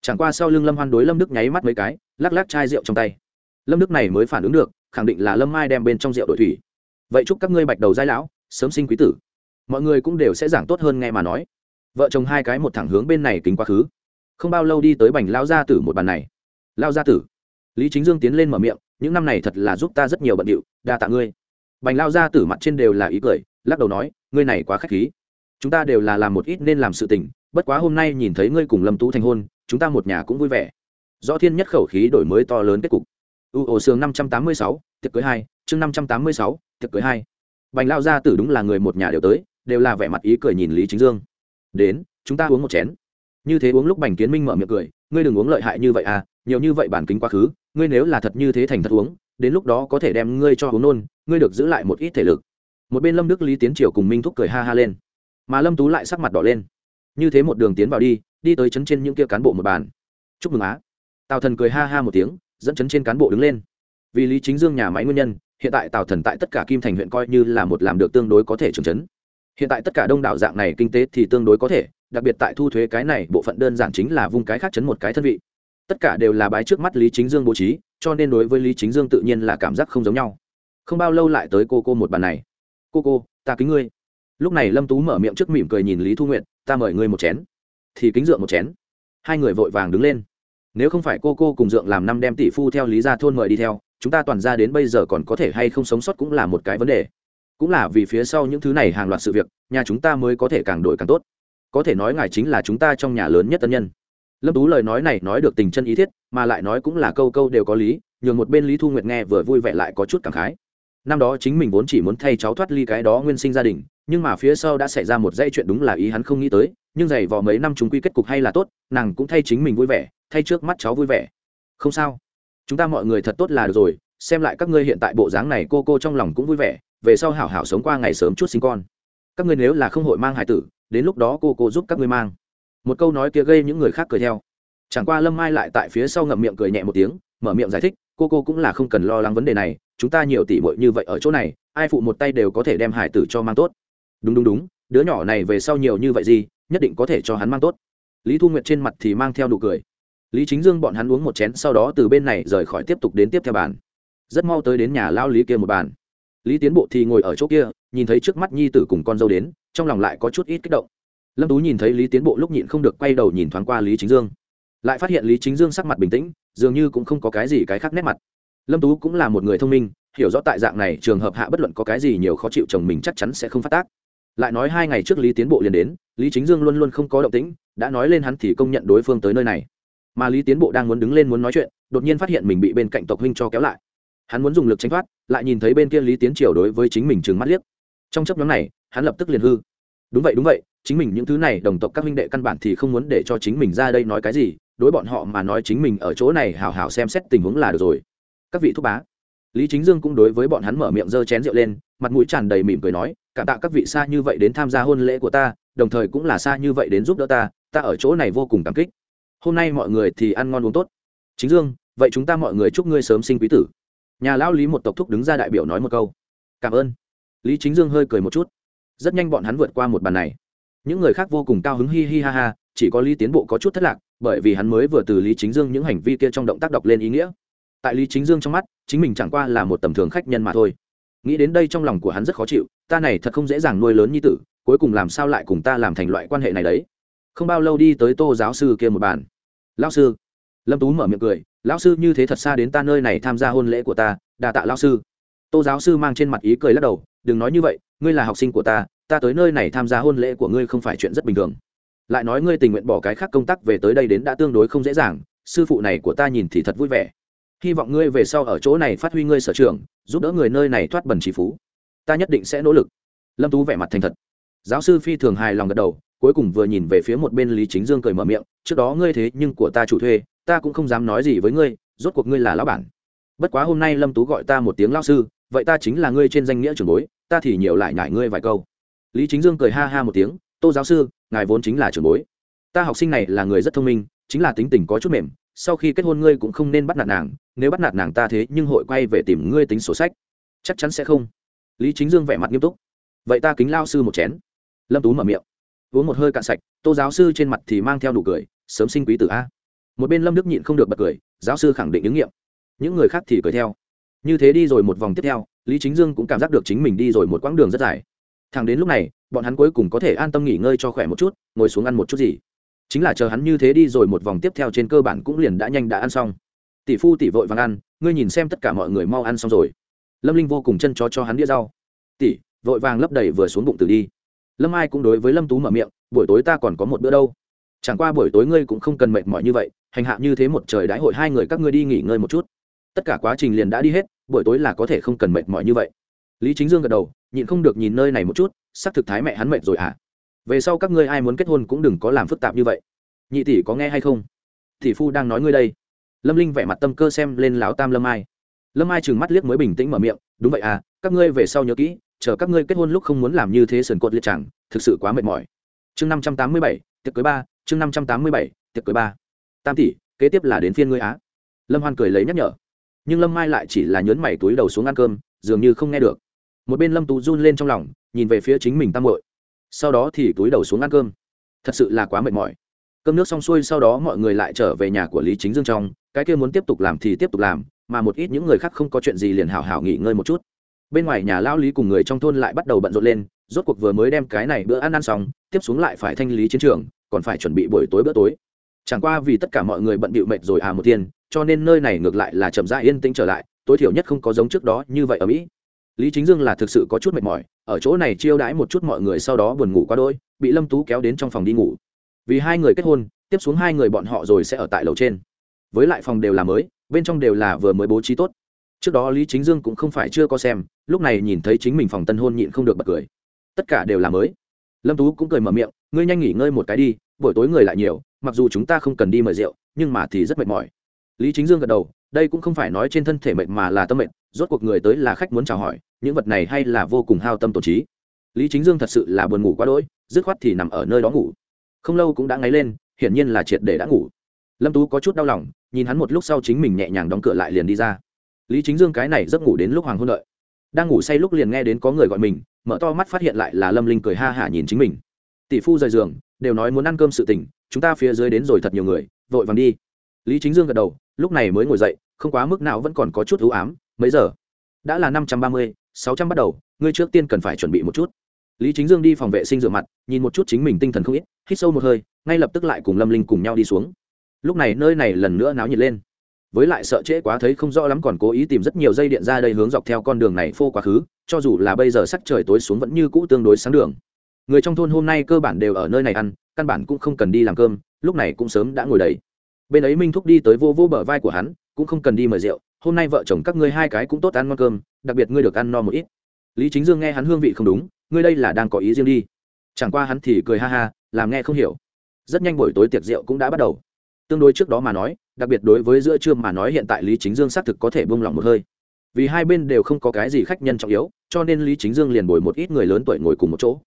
Chẳng qua sau lưng lâm hoan đối lâm đức nháy mắt mấy cái, lắc lắc chai rượu trong tay. Lâm đức này mới phản ứng được, khẳng định là lâm mai đem bên trong rượu đội thủy. Vậy chúc các ngươi bạch đầu giai lão, sớm sinh quý tử. Mọi người cũng đều sẽ giảng tốt hơn nghe mà nói. Vợ chồng hai cái một thẳng hướng bên này kính quá khứ. Không bao lâu đi tới bành lao gia tử một bàn này. Lao gia tử. Lý chính dương tiến lên mở miệng những năm này thật là giúp ta rất nhiều bận điệu, đa tạ ngươi. Bành lao gia tử mặt trên đều là ý cười, lắc đầu nói, ngươi này quá k h á c h khí. Chúng ta đều là làm một ít nên làm sự tình, bất quá hôm nay nhìn thấy ngươi cùng lâm tú thành hôn, chúng ta một nhà cũng vui vẻ. Do thiên nhất khẩu khí đổi mới to lớn kết cục. U ổ Sương năm trăm tám mươi sáu, tiệc cưới hai, chương năm trăm tám mươi sáu, tiệc cưới hai. Bành lao gia tử đúng là người một nhà đều tới, đều là vẻ mặt ý cười nhìn lý chính dương. Đến, chúng ta uống một chén. Như thế uống lúc bành kiến minh mở miệng cười, ngươi đừng uống lợi hại như vậy à nhiều như vậy bản kính quá khứ, ngươi nếu là thật như thế thành thật uống, đến lúc đó có thể đem ngươi cho uống nôn, ngươi được giữ lại một ít thể lực. Một bên lâm đức lý tiến triều cùng minh thúc cười ha ha lên. Mà lâm tú lại sắc mặt đỏ lên. Như thế một đường tiến vào đi đi tới chấn trên những kia cán bộ một bàn. Chúc mừng á. Tào thần cười ha ha một tiếng, dẫn chấn trên cán bộ đứng lên. Vì lý chính dương nhà máy nguyên nhân, hiện tại tào thần tại tất cả kim thành huyện coi như là một làm được tương đối có thể trưởng chấn. Hiện tại tất cả đông đảo dạng này kinh tế thì tương đối có thể, đặc biệt tại thu thuế cái này, bộ phận đơn giản chính là vung cái khác chấn một cái thân vị tất cả đều là bái trước mắt lý chính dương bố trí, cho nên đối với lý chính dương tự nhiên là cảm giác không giống nhau. Không bao lâu lại tới cô cô một bàn này. Cô cô, ta kính ngươi. Lúc này lâm tú mở miệng trước mỉm cười nhìn lý thu nguyện ta mời ngươi một chén. Thì kính dượng một chén. Hai người vội vàng đứng lên. Nếu không phải cô cô cùng dượng làm năm đem tỷ phu theo lý gia thôn mời đi theo, chúng ta toàn ra đến bây giờ còn có thể hay không sống sót cũng là một cái vấn đề. Cũng là vì phía sau những thứ này hàng loạt sự việc, nhà chúng ta mới có thể càng đổi càng tốt. Có thể nói ngài chính là chúng ta trong nhà lớn nhất tân nhân lâm tú lời nói này nói được tình chân ý thiết, mà lại nói cũng là câu câu đều có lý, nhường một bên lý thu nguyệt nghe vừa vui vẻ lại có chút cảm khái. Năm đó chính mình vốn chỉ muốn thay cháu thoát ly cái đó nguyên sinh gia đình, nhưng mà phía sau đã xảy ra một dây chuyện đúng là ý hắn không nghĩ tới, nhưng giày vò mấy năm chúng quy kết cục hay là tốt, nàng cũng thay chính mình vui vẻ, thay trước mắt cháu vui vẻ. Không sao. Chúng ta mọi người thật tốt là được rồi, xem lại các ngươi hiện tại bộ dáng này cô cô trong lòng cũng vui vẻ, về sau hảo hảo sống qua ngày sớm chút sinh con. Các ngươi nếu là không hội mang hải tử, đến lúc đó cô cô giúp các ngươi mang một câu nói kia gây những người khác cười theo. Chẳng qua lâm mai lại tại phía sau ngậm miệng cười nhẹ một tiếng, mở miệng giải thích, cô cô cũng là không cần lo lắng vấn đề này, chúng ta nhiều tỷ bội như vậy ở chỗ này, ai phụ một tay đều có thể đem hải tử cho mang tốt. Đúng đúng đúng, đứa nhỏ này về sau nhiều như vậy gì, nhất định có thể cho hắn mang tốt. Lý thu nguyệt trên mặt thì mang theo nụ cười. Lý chính dương bọn hắn uống một chén sau đó từ bên này rời khỏi tiếp tục đến tiếp theo bàn. Rất mau tới đến nhà lao lý kia một bàn. Lý tiến bộ thì ngồi ở chỗ kia, nhìn thấy trước mắt nhi tử cùng con dâu đến, trong lòng lại có chút ít kích động lâm tú nhìn thấy lý tiến bộ lúc nhịn không được quay đầu nhìn thoáng qua lý chính dương. Lại phát hiện lý chính dương sắc mặt bình tĩnh, dường như cũng không có cái gì cái khác nét mặt. Lâm tú cũng là một người thông minh, hiểu rõ tại dạng này trường hợp hạ bất luận có cái gì nhiều khó chịu chồng mình chắc chắn sẽ không phát tác. Lại nói hai ngày trước lý tiến bộ liền đến, lý chính dương luôn luôn không có động tĩnh, đã nói lên hắn thì công nhận đối phương tới nơi này. Mà lý tiến bộ đang muốn đứng lên muốn nói chuyện, đột nhiên phát hiện mình bị bên cạnh tộc huynh cho kéo lại. Hắn muốn dùng lực tranh thoát, lại nhìn thấy bên kia lý tiến triều đối với chính mình trừng mắt liếc. Trong chấp nhóm này, hắn lập tức liền hư đúng vậy đúng vậy, chính mình những thứ này, đồng tộc các huynh đệ căn bản thì không muốn để cho chính mình ra đây nói cái gì, đối bọn họ mà nói chính mình ở chỗ này hào hào xem xét tình huống là được rồi. Các vị thúc bá, lý chính dương cũng đối với bọn hắn mở miệng giơ chén rượu lên, mặt mũi tràn đầy mỉm cười nói, cảm tạ các vị xa như vậy đến tham gia hôn lễ của ta, đồng thời cũng là xa như vậy đến giúp đỡ ta ta ở chỗ này vô cùng cảm kích. Hôm nay mọi người thì ăn ngon uống tốt. Chính dương, vậy chúng ta mọi người chúc ngươi sớm sinh quý tử. Nhà lão lý một tộc thúc đứng ra đại biểu nói một câu. Cảm ơn. Lý chính dương hơi cười một chút rất nhanh bọn hắn vượt qua một bàn này. Những người khác vô cùng cao hứng hi hi ha ha, chỉ có lý tiến bộ có chút thất lạc, bởi vì hắn mới vừa từ lý chính dương những hành vi kia trong động tác đọc lên ý nghĩa. Tại lý chính dương trong mắt, chính mình chẳng qua là một tầm thường khách nhân mà thôi. Nghĩ đến đây trong lòng của hắn rất khó chịu, ta này thật không dễ dàng nuôi lớn như tử, cuối cùng làm sao lại cùng ta làm thành loại quan hệ này đấy? Không bao lâu đi tới tô giáo sư kia một bàn. Lão sư. Lâm tú mở miệng cười, lão sư, như thế thật xa đến ta nơi này tham gia hôn lễ của ta đà tạ lão sư tô giáo sư mang trên mặt ý cười lắc đầu, đừng nói như vậy, ngươi là học sinh của ta ta tới nơi này tham gia hôn lễ của ngươi không phải chuyện rất bình thường. Lại nói ngươi tình nguyện bỏ cái khác công tác về tới đây đến đã tương đối không dễ dàng, sư phụ này của ta nhìn thì thật vui vẻ. Hy vọng ngươi về sau ở chỗ này phát huy ngươi sở trường, giúp đỡ người nơi này thoát bẩn trí phú. Ta nhất định sẽ nỗ lực. Lâm tú vẻ mặt thành thật. Giáo sư phi thường hài lòng gật đầu, cuối cùng vừa nhìn về phía một bên lý chính dương cười mở miệng, trước đó ngươi thế nhưng của ta chủ thuê, ta cũng không dám nói gì với ngươi, rốt cuộc ngươi là lão bản. Bất quá hôm nay lâm tú gọi ta một tiếng lao sư vậy ta chính là ngươi trên danh nghĩa trưởng bối, ta thì nhiều lại nhải ngươi vài câu. Lý chính dương cười ha ha một tiếng, tô giáo sư, ngài vốn chính là trưởng bối. Ta học sinh này là người rất thông minh, chính là tính tình có chút mềm, sau khi kết hôn ngươi cũng không nên bắt nạt nàng, nếu bắt nạt nàng ta thế nhưng hội quay về tìm ngươi tính sổ sách. Chắc chắn sẽ không. Lý chính dương vẻ mặt nghiêm túc. Vậy ta kính lao sư một chén. Lâm tú mở miệng. Uống một hơi cạn sạch, tô giáo sư trên mặt thì mang theo đủ cười, sớm sinh quý tử a. Một bên lâm đức nhịn không được bật cười, giáo sư khẳng định ứng nghiệm. Những người khác thì cười theo như thế đi rồi một vòng tiếp theo, lý chính dương cũng cảm giác được chính mình đi rồi một quãng đường rất dài. Thẳng đến lúc này, bọn hắn cuối cùng có thể an tâm nghỉ ngơi cho khỏe một chút, ngồi xuống ăn một chút gì. Chính là chờ hắn như thế đi rồi một vòng tiếp theo trên cơ bản cũng liền đã nhanh đã ăn xong. Tỷ phu tỷ vội vàng ăn, ngươi nhìn xem tất cả mọi người mau ăn xong rồi. Lâm linh vô cùng chân chó cho hắn đĩa rau. Tỷ, vội vàng lấp đầy vừa xuống bụng từ đi. Lâm ai cũng đối với lâm tú mở miệng, buổi tối ta còn có một bữa đâu. Chẳng qua buổi tối ngươi cũng không cần mệt mỏi như vậy, hành hạ như thế một trời đãi hội hai người các ngươi đi nghỉ ngơi một chút tất cả quá trình liền đã đi hết, buổi tối là có thể không cần mệt mỏi như vậy. Lý chính dương gật đầu, nhịn không được nhìn nơi này một chút, xác thực thái mẹ hắn mệt rồi à? Về sau các ngươi ai muốn kết hôn cũng đừng có làm phức tạp như vậy. Nhị tỷ có nghe hay không? Tỷ phu đang nói ngươi đây. Lâm linh vẻ mặt tâm cơ xem lên lão tam lâm ai. Lâm ai chừng mắt liếc mới bình tĩnh mở miệng, đúng vậy à các ngươi về sau nhớ kỹ, chờ các ngươi kết hôn lúc không muốn làm như thế sườn cột liệt chẳng, thực sự quá mệt mỏi. Chương năm trăm tám mươi bảy, tiệc cưới ba, chương năm trăm tám mươi bảy, tiệc cưới ba. Tam tỷ, kế tiếp là đến phiên ngươi á. Lâm hoan cười lấy nhắc nhở nhưng lâm mai lại chỉ là nhớn mày túi đầu xuống ăn cơm, dường như không nghe được. Một bên lâm tú run lên trong lòng, nhìn về phía chính mình tam hội sau đó thì túi đầu xuống ăn cơm. Thật sự là quá mệt mỏi. Cơm nước xong xuôi sau đó mọi người lại trở về nhà của lý chính dương trong, cái kia muốn tiếp tục làm thì tiếp tục làm, mà một ít những người khác không có chuyện gì liền hào hào nghỉ ngơi một chút. Bên ngoài nhà lao lý cùng người trong thôn lại bắt đầu bận rộn lên, rốt cuộc vừa mới đem cái này bữa ăn ăn xong, tiếp xuống lại phải thanh lý chiến trường, còn phải chuẩn bị buổi tối bữa tối. Chẳng qua vì tất cả mọi người bận bịu mệt rồi à một thiên cho nên nơi này ngược lại là chậm rãi yên tĩnh trở lại, tối thiểu nhất không có giống trước đó như vậy ở mỹ. Lý chính dương là thực sự có chút mệt mỏi, ở chỗ này chiêu đãi một chút mọi người sau đó buồn ngủ qua đôi bị lâm tú kéo đến trong phòng đi ngủ. Vì hai người kết hôn, tiếp xuống hai người bọn họ rồi sẽ ở tại lầu trên. Với lại phòng đều là mới, bên trong đều là vừa mới bố trí tốt. Trước đó lý chính dương cũng không phải chưa có xem, lúc này nhìn thấy chính mình phòng tân hôn nhịn không được bật cười. Tất cả đều là mới. Lâm tú cũng cười mở miệng, ngươi nhanh nghỉ ngơi một cái đi, buổi tối người lại nhiều, mặc dù chúng ta không cần đi mời rượu, nhưng mà thì rất mệt mỏi lý chính dương gật đầu, đây cũng không phải nói trên thân thể mệnh mà là tâm mệnh. rốt cuộc người tới là khách muốn chào hỏi, những vật này hay là vô cùng hao tâm tổ trí. Lý chính dương thật sự là buồn ngủ quá đỗi, dứt khoát thì nằm ở nơi đó ngủ. Không lâu cũng đã ngáy lên, hiển nhiên là triệt để đã ngủ. Lâm tú có chút đau lòng, nhìn hắn một lúc sau chính mình nhẹ nhàng đóng cửa lại liền đi ra. Lý chính dương cái này giấc ngủ đến lúc hoàng hôn đợi. Đang ngủ say lúc liền nghe đến có người gọi mình, mở to mắt phát hiện lại là lâm linh cười ha hả nhìn chính mình. Tỷ phu rời giường, đều nói muốn ăn cơm sự tình, chúng ta phía dưới đến rồi thật nhiều người, vội vàng đi lý chính dương gật đầu, lúc này mới ngồi dậy, không quá mức nào vẫn còn có chút ưu ám, mấy giờ? Đã là năm trăm ba mươi, sáu trăm bắt đầu, ngươi trước tiên cần phải chuẩn bị một chút. Lý chính dương đi phòng vệ sinh rửa mặt, nhìn một chút chính mình tinh thần không ít, hít sâu một hơi, ngay lập tức lại cùng lâm linh cùng nhau đi xuống. Lúc này nơi này lần nữa náo nhiệt lên. Với lại sợ trễ quá thấy không rõ lắm còn cố ý tìm rất nhiều dây điện ra đây hướng dọc theo con đường này phô quá khứ, cho dù là bây giờ sắc trời tối xuống vẫn như cũ tương đối sáng đường. Người trong thôn hôm nay cơ bản đều ở nơi này ăn, căn bản cũng không cần đi làm cơm, lúc này cũng sớm đã ngồi đầy bên ấy minh thúc đi tới vô vô bờ vai của hắn, cũng không cần đi mời rượu, hôm nay vợ chồng các ngươi hai cái cũng tốt ăn ngon cơm, đặc biệt ngươi được ăn no một ít. Lý chính dương nghe hắn hương vị không đúng, ngươi đây là đang có ý riêng đi. Chẳng qua hắn thì cười ha ha, làm nghe không hiểu. Rất nhanh buổi tối tiệc rượu cũng đã bắt đầu. Tương đối trước đó mà nói, đặc biệt đối với giữa trưa mà nói hiện tại lý chính dương xác thực có thể buông lỏng một hơi. Vì hai bên đều không có cái gì khách nhân trọng yếu, cho nên lý chính dương liền bồi một ít người lớn tuổi ngồi cùng một chỗ.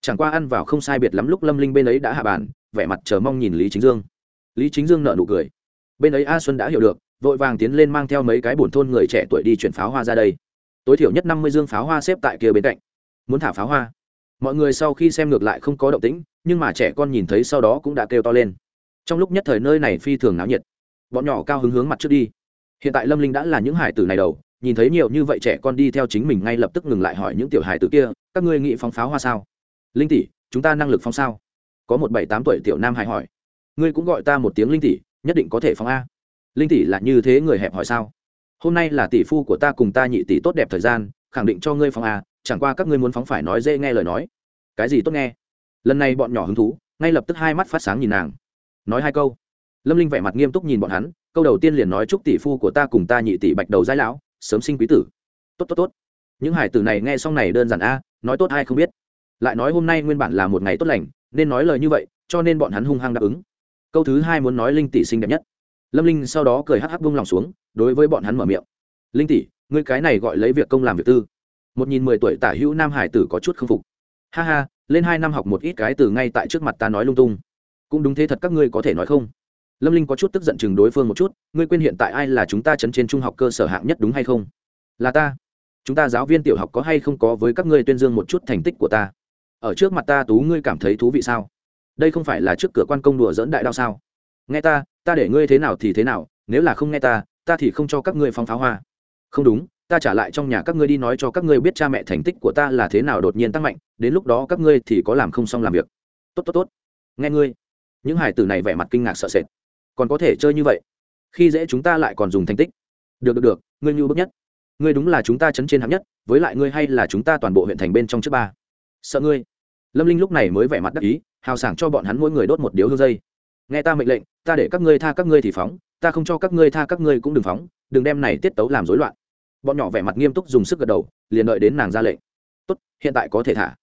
Chẳng qua ăn vào không sai biệt lắm lúc lâm linh bên ấy đã hạ bàn, vẻ mặt chờ mong nhìn lý chính dương lý chính dương nợ nụ cười. Bên ấy a xuân đã hiểu được, vội vàng tiến lên mang theo mấy cái bổn thôn người trẻ tuổi đi chuyển pháo hoa ra đây. Tối thiểu nhất năm mươi dương pháo hoa xếp tại kia bên cạnh. Muốn thả pháo hoa. Mọi người sau khi xem ngược lại không có động tĩnh, nhưng mà trẻ con nhìn thấy sau đó cũng đã kêu to lên. Trong lúc nhất thời nơi này phi thường náo nhiệt. Bọn nhỏ cao hứng hướng mặt trước đi. Hiện tại lâm linh đã là những hải tử này đầu, nhìn thấy nhiều như vậy trẻ con đi theo chính mình ngay lập tức ngừng lại hỏi những tiểu hải tử kia, các ngươi nghĩ phóng pháo hoa sao? Linh tỷ, chúng ta năng lực phóng sao? Có một bảy tám tuổi tiểu nam hải hỏi ngươi cũng gọi ta một tiếng linh tỷ, nhất định có thể phóng a. Linh tỷ là như thế người hẹp hỏi sao? Hôm nay là tỷ phu của ta cùng ta nhị tỷ tốt đẹp thời gian, khẳng định cho ngươi phóng a, chẳng qua các ngươi muốn phóng phải nói dễ nghe lời nói. Cái gì tốt nghe? Lần này bọn nhỏ hứng thú, ngay lập tức hai mắt phát sáng nhìn nàng. Nói hai câu. Lâm linh vẻ mặt nghiêm túc nhìn bọn hắn, câu đầu tiên liền nói chúc tỷ phu của ta cùng ta nhị tỷ bạch đầu giai lão, sớm sinh quý tử. Tốt tốt tốt. Những hải tử này nghe xong này đơn giản a, nói tốt ai không biết. Lại nói hôm nay nguyên bản là một ngày tốt lành, nên nói lời như vậy, cho nên bọn hắn hung hăng đáp ứng câu thứ hai muốn nói linh tỷ xinh đẹp nhất. Lâm linh sau đó cười hắc hắc vung lòng xuống, đối với bọn hắn mở miệng. Linh tỷ, ngươi cái này gọi lấy việc công làm việc tư. Một nghìn mười tuổi tả hữu nam hải tử có chút k phục. Ha ha, lên hai năm học một ít cái từ ngay tại trước mặt ta nói lung tung. Cũng đúng thế thật các ngươi có thể nói không? Lâm linh có chút tức giận chừng đối phương một chút, ngươi quên hiện tại ai là chúng ta chấn trên trung học cơ sở hạng nhất đúng hay không? Là ta. Chúng ta giáo viên tiểu học có hay không có với các ngươi tuyên dương một chút thành tích của ta? Ở trước mặt ta tú ngươi cảm thấy thú vị sao? Đây không phải là trước cửa quan công đùa dỡn đại đao sao? Nghe ta ta để ngươi thế nào thì thế nào, nếu là không nghe ta ta thì không cho các ngươi phóng pháo hoa. Không đúng, ta trả lại trong nhà các ngươi đi nói cho các ngươi biết cha mẹ thành tích của ta là thế nào đột nhiên tăng mạnh, đến lúc đó các ngươi thì có làm không xong làm việc. Tốt tốt tốt. Nghe ngươi. Những hải tử này vẻ mặt kinh ngạc sợ sệt. Còn có thể chơi như vậy? Khi dễ chúng ta lại còn dùng thành tích. Được được được, ngươi như bước nhất. Ngươi đúng là chúng ta chấn trên hạng nhất, với lại ngươi hay là chúng ta toàn bộ huyện thành bên trong trước ba. Sợ ngươi lâm linh lúc này mới vẻ mặt đắc ý, hào sảng cho bọn hắn mỗi người đốt một điếu hương dây. Nghe ta mệnh lệnh, ta để các ngươi tha các ngươi thì phóng, ta không cho các ngươi tha các ngươi cũng đừng phóng, đừng đem này tiết tấu làm rối loạn. Bọn nhỏ vẻ mặt nghiêm túc dùng sức gật đầu, liền đợi đến nàng ra lệnh. Tốt, hiện tại có thể thả.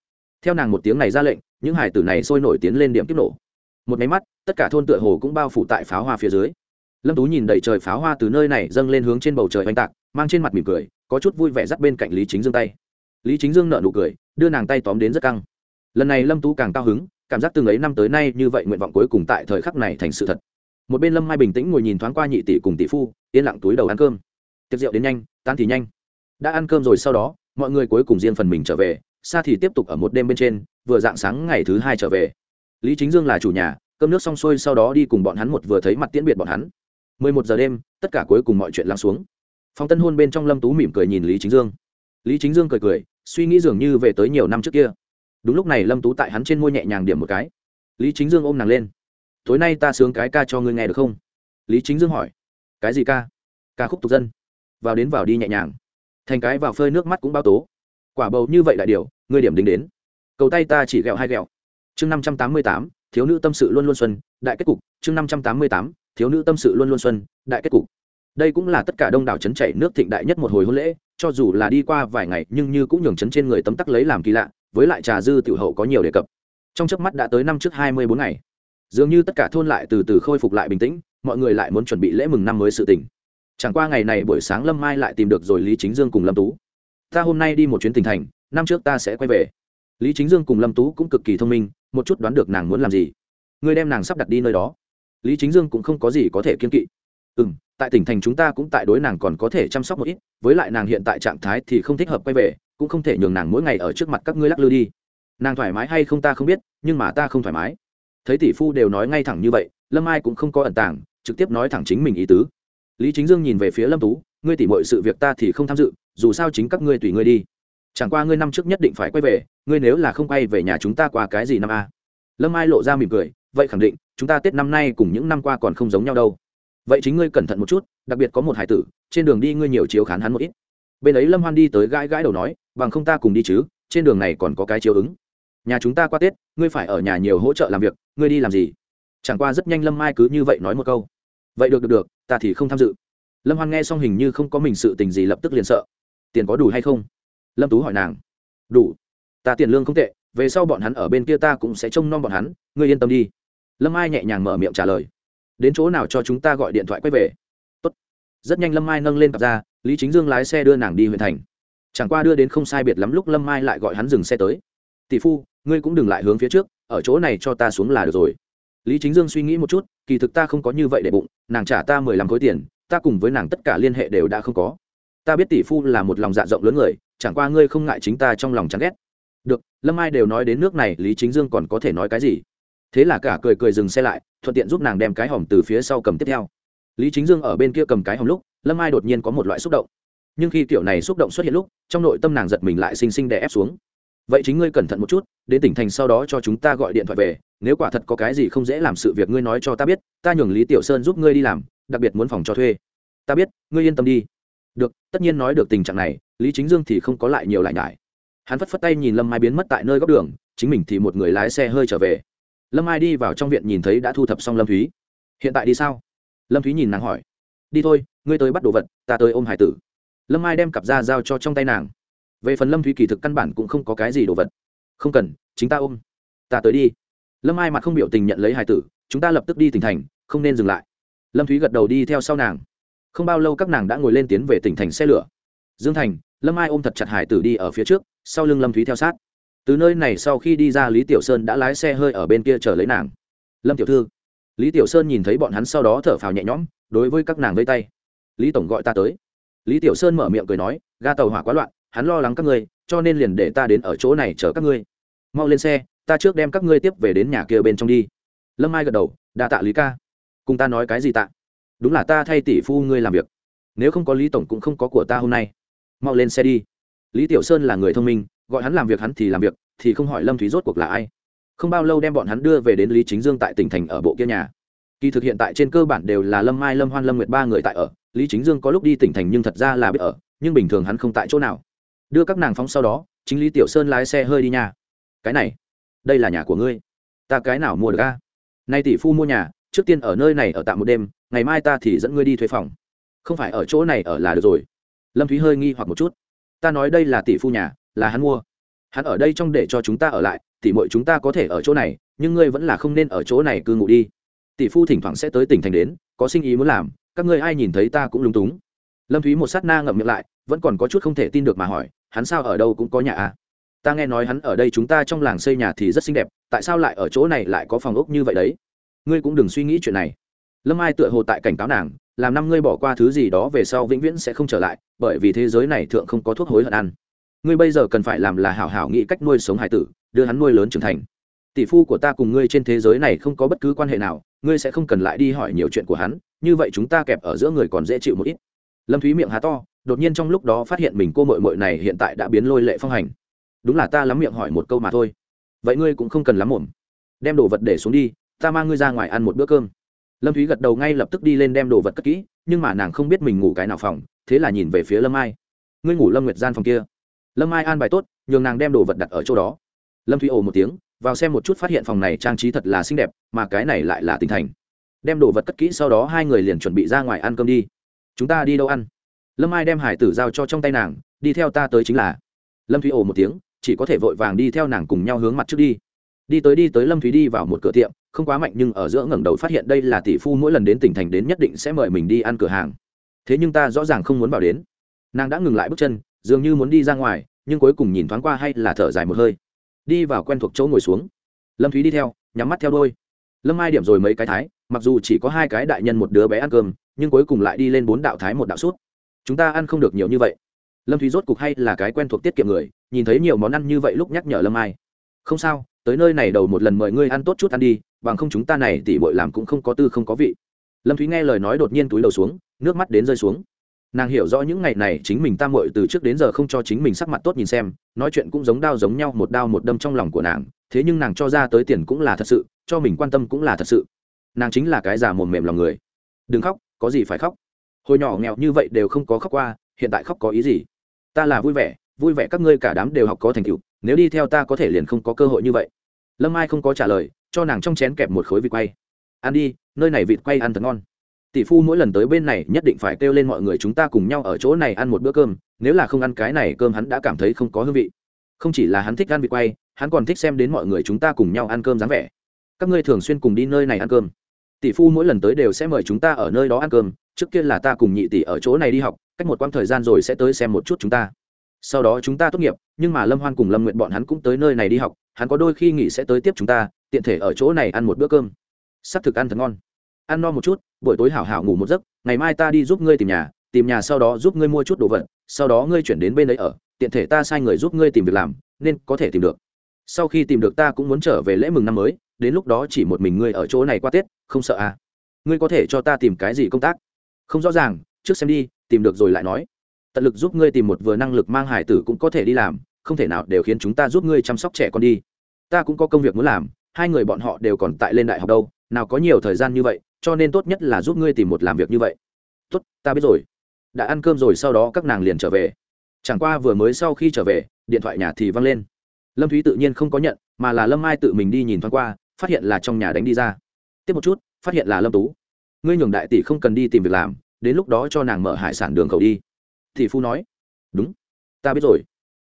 Theo nàng một tiếng này ra lệnh, những hải tử này sôi nổi tiến lên điểm kiếp nổ. Một máy mắt, tất cả thôn tựa hồ cũng bao phủ tại pháo hoa phía dưới. Lâm tú nhìn đầy trời pháo hoa từ nơi này dâng lên hướng trên bầu trời oanh tạc, mang trên mặt mỉm cười, có chút vui vẻ dắt bên cạnh lý chính dương tay. Lý chính dương nợ nụ cười, đưa nàng tay tóm đến rất căng lần này lâm tú càng cao hứng, cảm giác từng ấy năm tới nay như vậy nguyện vọng cuối cùng tại thời khắc này thành sự thật. Một bên lâm mai bình tĩnh ngồi nhìn thoáng qua nhị tỷ cùng tỷ phu, yên lặng túi đầu ăn cơm. Tiệc rượu đến nhanh tan thì nhanh. Đã ăn cơm rồi sau đó, mọi người cuối cùng riêng phần mình trở về xa thì tiếp tục ở một đêm bên trên, vừa dạng sáng ngày thứ hai trở về. Lý chính dương là chủ nhà, cơm nước xong xuôi sau đó đi cùng bọn hắn một vừa thấy mặt tiễn biệt bọn hắn. Mười một giờ đêm, tất cả cuối cùng mọi chuyện lắng xuống. Phòng tân hôn bên trong lâm tú mỉm cười nhìn lý chính dương. Lý chính dương cười cười, suy nghĩ dường như về tới nhiều năm trước kia đúng lúc này lâm tú tại hắn trên môi nhẹ nhàng điểm một cái. Lý chính dương ôm nàng lên. Tối nay ta sướng cái ca cho ngươi nghe được không? Lý chính dương hỏi. Cái gì ca? Ca khúc tục dân. Vào đến vào đi nhẹ nhàng. Thành cái vào phơi nước mắt cũng bao tố. Quả bầu như vậy đại điều, ngươi điểm đính đến. Cầu tay ta chỉ ghẹo hai ghẹo chương năm trăm tám mươi tám, thiếu nữ tâm sự luôn luôn xuân, đại kết cục. Chương năm trăm tám mươi tám, thiếu nữ tâm sự luôn luôn xuân, đại kết cục. Đây cũng là tất cả đông đảo trấn chảy nước thịnh đại nhất một hồi hôn lễ, cho dù là đi qua vài ngày, nhưng như cũng nhường trấn trên người tấm tắc lấy làm kỳ lạ với lại trà dư tiểu hậu có nhiều đề cập. Trong chớp mắt đã tới năm trước hai mươi bốn ngày. Dường như tất cả thôn lại từ từ khôi phục lại bình tĩnh, mọi người lại muốn chuẩn bị lễ mừng năm mới sự tình. Chẳng qua ngày này buổi sáng lâm mai lại tìm được rồi lý chính dương cùng lâm tú. Ta hôm nay đi một chuyến tỉnh thành, năm trước ta sẽ quay về. Lý chính dương cùng lâm tú cũng cực kỳ thông minh, một chút đoán được nàng muốn làm gì. Ngươi đem nàng sắp đặt đi nơi đó. Lý chính dương cũng không có gì có thể kiên kỵ. Ừ m tại tỉnh thành chúng ta cũng tại đối nàng còn có thể chăm sóc một ít, với lại nàng hiện tại trạng thái thì không thích hợp quay về cũng không thể nhường nàng mỗi ngày ở trước mặt các ngươi lắc lư đi. Nàng thoải mái hay không ta không biết, nhưng mà ta không thoải mái. Thấy tỷ phu đều nói ngay thẳng như vậy, lâm ai cũng không có ẩn tàng, trực tiếp nói thẳng chính mình ý tứ. Lý chính dương nhìn về phía lâm tú, ngươi tỉ mọi sự việc ta thì không tham dự, dù sao chính các ngươi tùy ngươi đi. Chẳng qua ngươi năm trước nhất định phải quay về, ngươi nếu là không quay về nhà chúng ta qua cái gì năm a? Lâm ai lộ ra mỉm cười, vậy khẳng định, chúng ta tết năm nay cùng những năm qua còn không giống nhau đâu. Vậy chính ngươi cẩn thận một chút, đặc biệt có một hải tử, trên đường đi ngươi nhiều chiếu khán hắn một ít. Bên ấy lâm hoan đi tới gãi gãi đầu nói bằng không ta cùng đi chứ, trên đường này còn có cái chiếu ứng. Nhà chúng ta qua tết, ngươi phải ở nhà nhiều hỗ trợ làm việc, ngươi đi làm gì? Chẳng qua rất nhanh lâm mai cứ như vậy nói một câu. Vậy được được được, ta thì không tham dự. Lâm hoan nghe xong hình như không có mình sự tình gì lập tức liền sợ. Tiền có đủ hay không? Lâm tú hỏi nàng. Đủ. Ta tiền lương không tệ, về sau bọn hắn ở bên kia ta cũng sẽ trông nom bọn hắn, ngươi yên tâm đi. Lâm ai nhẹ nhàng mở miệng trả lời. Đến chỗ nào cho chúng ta gọi điện thoại quay về? Tốt. rất nhanh lâm ai nâng lên cặp ra, lý chính dương lái xe đưa nàng đi huyện thành chẳng qua đưa đến không sai biệt lắm lúc lâm mai lại gọi hắn dừng xe tới. Tỷ phu, ngươi cũng đừng lại hướng phía trước, ở chỗ này cho ta xuống là được rồi. Lý chính dương suy nghĩ một chút, kỳ thực ta không có như vậy để bụng, nàng trả ta mười lăm khối tiền, ta cùng với nàng tất cả liên hệ đều đã không có. Ta biết tỷ phu là một lòng dạ rộng lớn người, chẳng qua ngươi không ngại chính ta trong lòng chán ghét. Được, lâm ai đều nói đến nước này, lý chính dương còn có thể nói cái gì? Thế là cả cười cười dừng xe lại, thuận tiện giúp nàng đem cái hòm từ phía sau cầm tiếp theo. Lý chính dương ở bên kia cầm cái hòm lúc, lâm ai đột nhiên có một loại xúc động nhưng khi kiểu này xúc động xuất hiện lúc, trong nội tâm nàng giật mình lại xinh xinh đè ép xuống. Vậy chính ngươi cẩn thận một chút, đến tỉnh thành sau đó cho chúng ta gọi điện thoại về, nếu quả thật có cái gì không dễ làm sự việc ngươi nói cho ta biết, ta nhường lý tiểu sơn giúp ngươi đi làm, đặc biệt muốn phòng cho thuê. Ta biết, ngươi yên tâm đi. Được, tất nhiên nói được tình trạng này, lý chính dương thì không có lại nhiều lại nhải. Hắn phất phất tay nhìn lâm mai biến mất tại nơi góc đường, chính mình thì một người lái xe hơi trở về. Lâm mai đi vào trong viện nhìn thấy đã thu thập xong lâm thúy. Hiện tại đi sao? Lâm thúy nhìn nàng hỏi. Đi thôi, ngươi tới bắt đồ vật, ta tới ôm hải tử lâm mai đem cặp ra giao cho trong tay nàng. Về phần lâm thúy kỳ thực căn bản cũng không có cái gì đồ vật. Không cần, chính ta ôm. Ta tới đi. Lâm ai mặt không biểu tình nhận lấy hải tử, chúng ta lập tức đi tỉnh thành, không nên dừng lại. Lâm thúy gật đầu đi theo sau nàng. Không bao lâu các nàng đã ngồi lên tiến về tỉnh thành xe lửa. Dương thành, lâm ai ôm thật chặt hải tử đi ở phía trước, sau lưng lâm thúy theo sát. Từ nơi này sau khi đi ra, lý tiểu sơn đã lái xe hơi ở bên kia chờ lấy nàng. Lâm tiểu thư. Lý tiểu sơn nhìn thấy bọn hắn sau đó thở phào nhẹ nhõm, đối với các nàng vây tay. Lý tổng gọi ta tới lý tiểu sơn mở miệng cười nói, ga tàu hỏa quá loạn, hắn lo lắng các ngươi, cho nên liền để ta đến ở chỗ này chở các ngươi. Mau lên xe, ta trước đem các ngươi tiếp về đến nhà kia bên trong đi. Lâm mai gật đầu, đa tạ lý ca. Cùng ta nói cái gì tạ? Đúng là ta thay tỷ phu ngươi làm việc. Nếu không có lý tổng cũng không có của ta hôm nay. Mau lên xe đi. Lý tiểu sơn là người thông minh, gọi hắn làm việc hắn thì làm việc, thì không hỏi lâm thúy rốt cuộc là ai. Không bao lâu đem bọn hắn đưa về đến lý chính dương tại tỉnh thành ở bộ kia nhà. Kỳ thực hiện tại trên cơ bản đều là lâm mai, lâm hoan, lâm nguyệt ba người tại ở lý chính dương có lúc đi tỉnh thành nhưng thật ra là biết ở, nhưng bình thường hắn không tại chỗ nào. Đưa các nàng phóng sau đó, chính lý tiểu sơn lái xe hơi đi nhà cái này, đây là nhà của ngươi. Ta cái nào mua được a? Nay tỷ phu mua nhà, trước tiên ở nơi này ở tạm một đêm, ngày mai ta thì dẫn ngươi đi thuê phòng. Không phải ở chỗ này ở là được rồi. Lâm thúy hơi nghi hoặc một chút. Ta nói đây là tỷ phu nhà, là hắn mua. Hắn ở đây trong để cho chúng ta ở lại, tỷ mọi chúng ta có thể ở chỗ này, nhưng ngươi vẫn là không nên ở chỗ này cư ngụ đi. Tỷ phu thỉnh thoảng sẽ tới tỉnh thành đến, có sinh ý muốn làm các ngươi ai nhìn thấy ta cũng lúng túng. Lâm thúy một sát na ngậm miệng lại, vẫn còn có chút không thể tin được mà hỏi, hắn sao ở đâu cũng có nhà à? Ta nghe nói hắn ở đây chúng ta trong làng xây nhà thì rất xinh đẹp, tại sao lại ở chỗ này lại có phòng ốc như vậy đấy? Ngươi cũng đừng suy nghĩ chuyện này. Lâm ai tựa hồ tại cảnh cáo nàng, làm năm ngươi bỏ qua thứ gì đó về sau vĩnh viễn sẽ không trở lại, bởi vì thế giới này thượng không có thuốc hối hận ăn. Ngươi bây giờ cần phải làm là hảo hảo nghĩ cách nuôi sống hải tử, đưa hắn nuôi lớn trưởng thành. Tỷ phu của ta cùng ngươi trên thế giới này không có bất cứ quan hệ nào, ngươi sẽ không cần lại đi hỏi nhiều chuyện của hắn như vậy chúng ta kẹp ở giữa người còn dễ chịu một ít. Lâm thúy miệng há to, đột nhiên trong lúc đó phát hiện mình cô mội mội này hiện tại đã biến lôi lệ phong hành. Đúng là ta lắm miệng hỏi một câu mà thôi. Vậy ngươi cũng không cần lắm mồm. Đem đồ vật để xuống đi, ta mang ngươi ra ngoài ăn một bữa cơm. Lâm thúy gật đầu ngay lập tức đi lên đem đồ vật cất kỹ, nhưng mà nàng không biết mình ngủ cái nào phòng, thế là nhìn về phía lâm ai ngươi ngủ lâm nguyệt gian phòng kia. Lâm ai an bài tốt, nhường nàng đem đồ vật đặt ở chỗ đó. Lâm thúy ồ một tiếng, vào xem một chút phát hiện phòng này trang trí thật là xinh đẹp, mà cái này lại là tinh thành đem đồ vật cất kỹ sau đó hai người liền chuẩn bị ra ngoài ăn cơm đi. Chúng ta đi đâu ăn? Lâm ai đem hải tử giao cho trong tay nàng, đi theo ta tới chính là. Lâm thúy ồ một tiếng, chỉ có thể vội vàng đi theo nàng cùng nhau hướng mặt trước đi. Đi tới đi tới lâm thúy đi vào một cửa tiệm, không quá mạnh nhưng ở giữa ngẩng đầu phát hiện đây là tỷ phu mỗi lần đến tỉnh thành đến nhất định sẽ mời mình đi ăn cửa hàng. Thế nhưng ta rõ ràng không muốn vào đến. Nàng đã ngừng lại bước chân, dường như muốn đi ra ngoài, nhưng cuối cùng nhìn thoáng qua hay là thở dài một hơi. Đi vào quen thuộc chỗ ngồi xuống. Lâm thúy đi theo, nhắm mắt theo đôi. Lâm ai điểm rồi mấy cái thái mặc dù chỉ có hai cái đại nhân một đứa bé ăn cơm, nhưng cuối cùng lại đi lên bốn đạo thái một đạo suốt. Chúng ta ăn không được nhiều như vậy. Lâm thúy rốt cục hay là cái quen thuộc tiết kiệm người, nhìn thấy nhiều món ăn như vậy lúc nhắc nhở lâm ai không sao, tới nơi này đầu một lần mời ngươi ăn tốt chút ăn đi, bằng không chúng ta này tỉ bội làm cũng không có tư không có vị. Lâm thúy nghe lời nói đột nhiên túi đầu xuống, nước mắt đến rơi xuống. Nàng hiểu rõ những ngày này chính mình tam mội từ trước đến giờ không cho chính mình sắc mặt tốt nhìn xem, nói chuyện cũng giống đao giống nhau một đao một đâm trong lòng của nàng, thế nhưng nàng cho ra tới tiền cũng là thật sự, cho mình quan tâm cũng là thật sự nàng chính là cái già mồm mềm lòng người. Đừng khóc, có gì phải khóc. Hồi nhỏ nghèo như vậy đều không có khóc qua, hiện tại khóc có ý gì? Ta là vui vẻ vui vẻ các ngươi cả đám đều học có thành tựu, nếu đi theo ta có thể liền không có cơ hội như vậy. Lâm ai không có trả lời, cho nàng trong chén kẹp một khối vịt quay. Ăn đi, nơi này vịt quay ăn thật ngon. Tỷ phu mỗi lần tới bên này nhất định phải kêu lên mọi người chúng ta cùng nhau ở chỗ này ăn một bữa cơm, nếu là không ăn cái này cơm hắn đã cảm thấy không có hương vị. Không chỉ là hắn thích ăn vịt quay, hắn còn thích xem đến mọi người chúng ta cùng nhau ăn cơm dáng vẻ. Các ngươi thường xuyên cùng đi nơi này ăn cơm tỷ phu mỗi lần tới đều sẽ mời chúng ta ở nơi đó ăn cơm, trước kia là ta cùng nhị tỷ ở chỗ này đi học, cách một quãng thời gian rồi sẽ tới xem một chút chúng ta. Sau đó chúng ta tốt nghiệp, nhưng mà lâm hoan cùng lâm nguyện bọn hắn cũng tới nơi này đi học, hắn có đôi khi nghỉ sẽ tới tiếp chúng ta, tiện thể ở chỗ này ăn một bữa cơm. S ắ c thực ăn thật ngon. Ăn no một chút, buổi tối hảo hảo ngủ một giấc, ngày mai ta đi giúp ngươi tìm nhà tìm nhà sau đó giúp ngươi mua chút đồ vật, sau đó ngươi chuyển đến bên đấy ở, tiện thể ta sai người giúp ngươi tìm việc làm, nên có thể tìm được. Sau khi tìm được ta cũng muốn trở về lễ mừng năm mới đến lúc đó chỉ một mình ngươi ở chỗ này qua tết, không sợ à? Ngươi có thể cho ta tìm cái gì công tác? Không rõ ràng, trước xem đi, tìm được rồi lại nói. Tận lực giúp ngươi tìm một vừa năng lực mang hải tử cũng có thể đi làm, không thể nào đều khiến chúng ta giúp ngươi chăm sóc trẻ con đi. Ta cũng có công việc muốn làm, hai người bọn họ đều còn tại lên đại học đâu, nào có nhiều thời gian như vậy, cho nên tốt nhất là giúp ngươi tìm một làm việc như vậy. Tốt, ta biết rồi. Đã ăn cơm rồi, sau đó các nàng liền trở về. Chẳng qua vừa mới sau khi trở về, điện thoại nhà thì văng lên. Lâm thúy tự nhiên không có nhận, mà là lâm Ai tự mình đi nhìn thoáng qua phát hiện là trong nhà đánh đi ra. Tiếp một chút, phát hiện là lâm tú. Ngươi nhường đại tỷ không cần đi tìm việc làm, đến lúc đó cho nàng mở hải sản đường khẩu đi. Thì phu nói. Đúng. Ta biết rồi.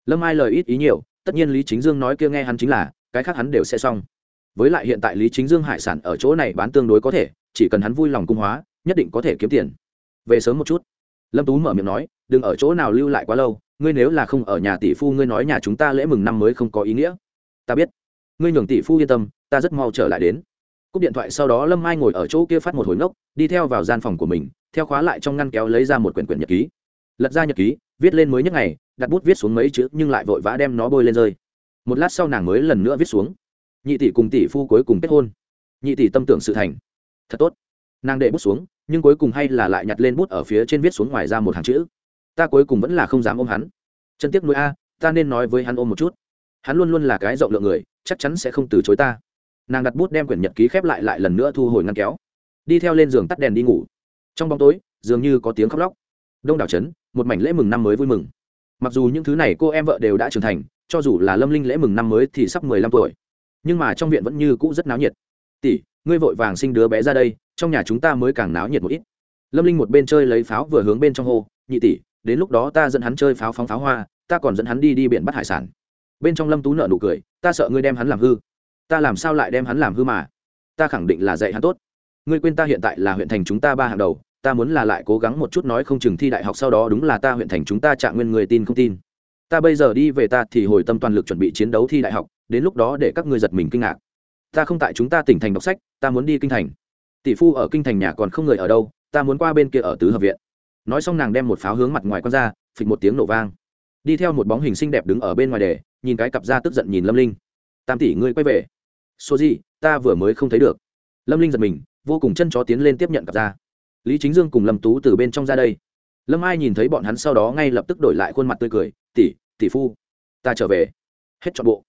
Lâm ai lời ít ý nhiều, tất nhiên lý chính dương nói kia nghe hắn chính là, cái khác hắn đều sẽ xong. Với lại hiện tại lý chính dương hải sản ở chỗ này bán tương đối có thể, chỉ cần hắn vui lòng cung hóa, nhất định có thể kiếm tiền. Về sớm một chút. Lâm tú mở miệng nói, đừng ở chỗ nào lưu lại quá lâu, ngươi nếu là không ở nhà tỷ phu, ngươi nói nhà chúng ta lễ mừng năm mới không có ý nghĩa. Ta biết. Ngươi nhường tỷ phu yên tâm ta rất mau trở lại đến. Cúp điện thoại sau đó lâm mai ngồi ở chỗ kia phát một hồi ngốc, đi theo vào gian phòng của mình, theo khóa lại trong ngăn kéo lấy ra một quyển quyển nhật ký. Lật ra nhật ký, viết lên mới nhất ngày, đặt bút viết xuống mấy chữ nhưng lại vội vã đem nó bôi lên rơi. Một lát sau nàng mới lần nữa viết xuống. Nhị tỷ cùng tỷ phu cuối cùng kết hôn. Nhị tỷ tâm tưởng sự thành. Thật tốt. Nàng đệ bút xuống, nhưng cuối cùng hay là lại nhặt lên bút ở phía trên viết xuống ngoài ra một hàng chữ. Ta cuối cùng vẫn là không dám ôm hắn. Chân tiếc nuôi a, ta nên nói với hắn ôm một chút. Hắn luôn luôn là cái rộng lượng người, chắc chắn sẽ không từ chối ta nàng đặt bút đem quyển nhật ký khép lại lại lần nữa thu hồi ngăn kéo. Đi theo lên giường tắt đèn đi ngủ. Trong bóng tối, dường như có tiếng khóc lóc. Đông đảo trấn, một mảnh lễ mừng năm mới vui mừng. Mặc dù những thứ này cô em vợ đều đã trưởng thành, cho dù là lâm linh lễ mừng năm mới thì sắp mười lăm tuổi. Nhưng mà trong viện vẫn như cũ rất náo nhiệt. Tỷ, ngươi vội vàng sinh đứa bé ra đây, trong nhà chúng ta mới càng náo nhiệt một ít. Lâm linh một bên chơi lấy pháo vừa hướng bên trong hồ nhị tỷ, đến lúc đó ta dẫn hắn chơi pháo phóng pháo hoa, ta còn dẫn hắn đi đi biển bắt hải sản. Bên trong lâm tú nợ nụ cười, ta sợ ngươi đem hắn làm hư ta làm sao lại đem hắn làm hư mà? Ta khẳng định là dạy hắn tốt. Ngươi quên ta hiện tại là huyện thành chúng ta ba hàng đầu, ta muốn là lại cố gắng một chút nói không chừng thi đại học sau đó đúng là ta huyện thành chúng ta trạng nguyên người tin không tin. Ta bây giờ đi về ta thì hồi tâm toàn lực chuẩn bị chiến đấu thi đại học, đến lúc đó để các ngươi giật mình kinh ngạc. Ta không tại chúng ta tỉnh thành đọc sách, ta muốn đi kinh thành. Tỷ phu ở kinh thành nhà còn không người ở đâu, ta muốn qua bên kia ở tứ hợp viện. Nói xong nàng đem một pháo hướng mặt ngoài con ra, phịch một tiếng nổ vang. Đi theo một bóng hình xinh đẹp đứng ở bên ngoài để, nhìn cái cặp ra tức giận nhìn lâm linh. Tam tỷ ngươi quay về số gì, ta vừa mới không thấy được. Lâm linh giật mình, vô cùng chân chó tiến lên tiếp nhận cặp ra lý chính dương cùng lâm tú từ bên trong ra đây. Lâm ai nhìn thấy bọn hắn sau đó ngay lập tức đổi lại khuôn mặt tươi cười, tỷ tỷ phu, ta trở về. Hết trọn bộ.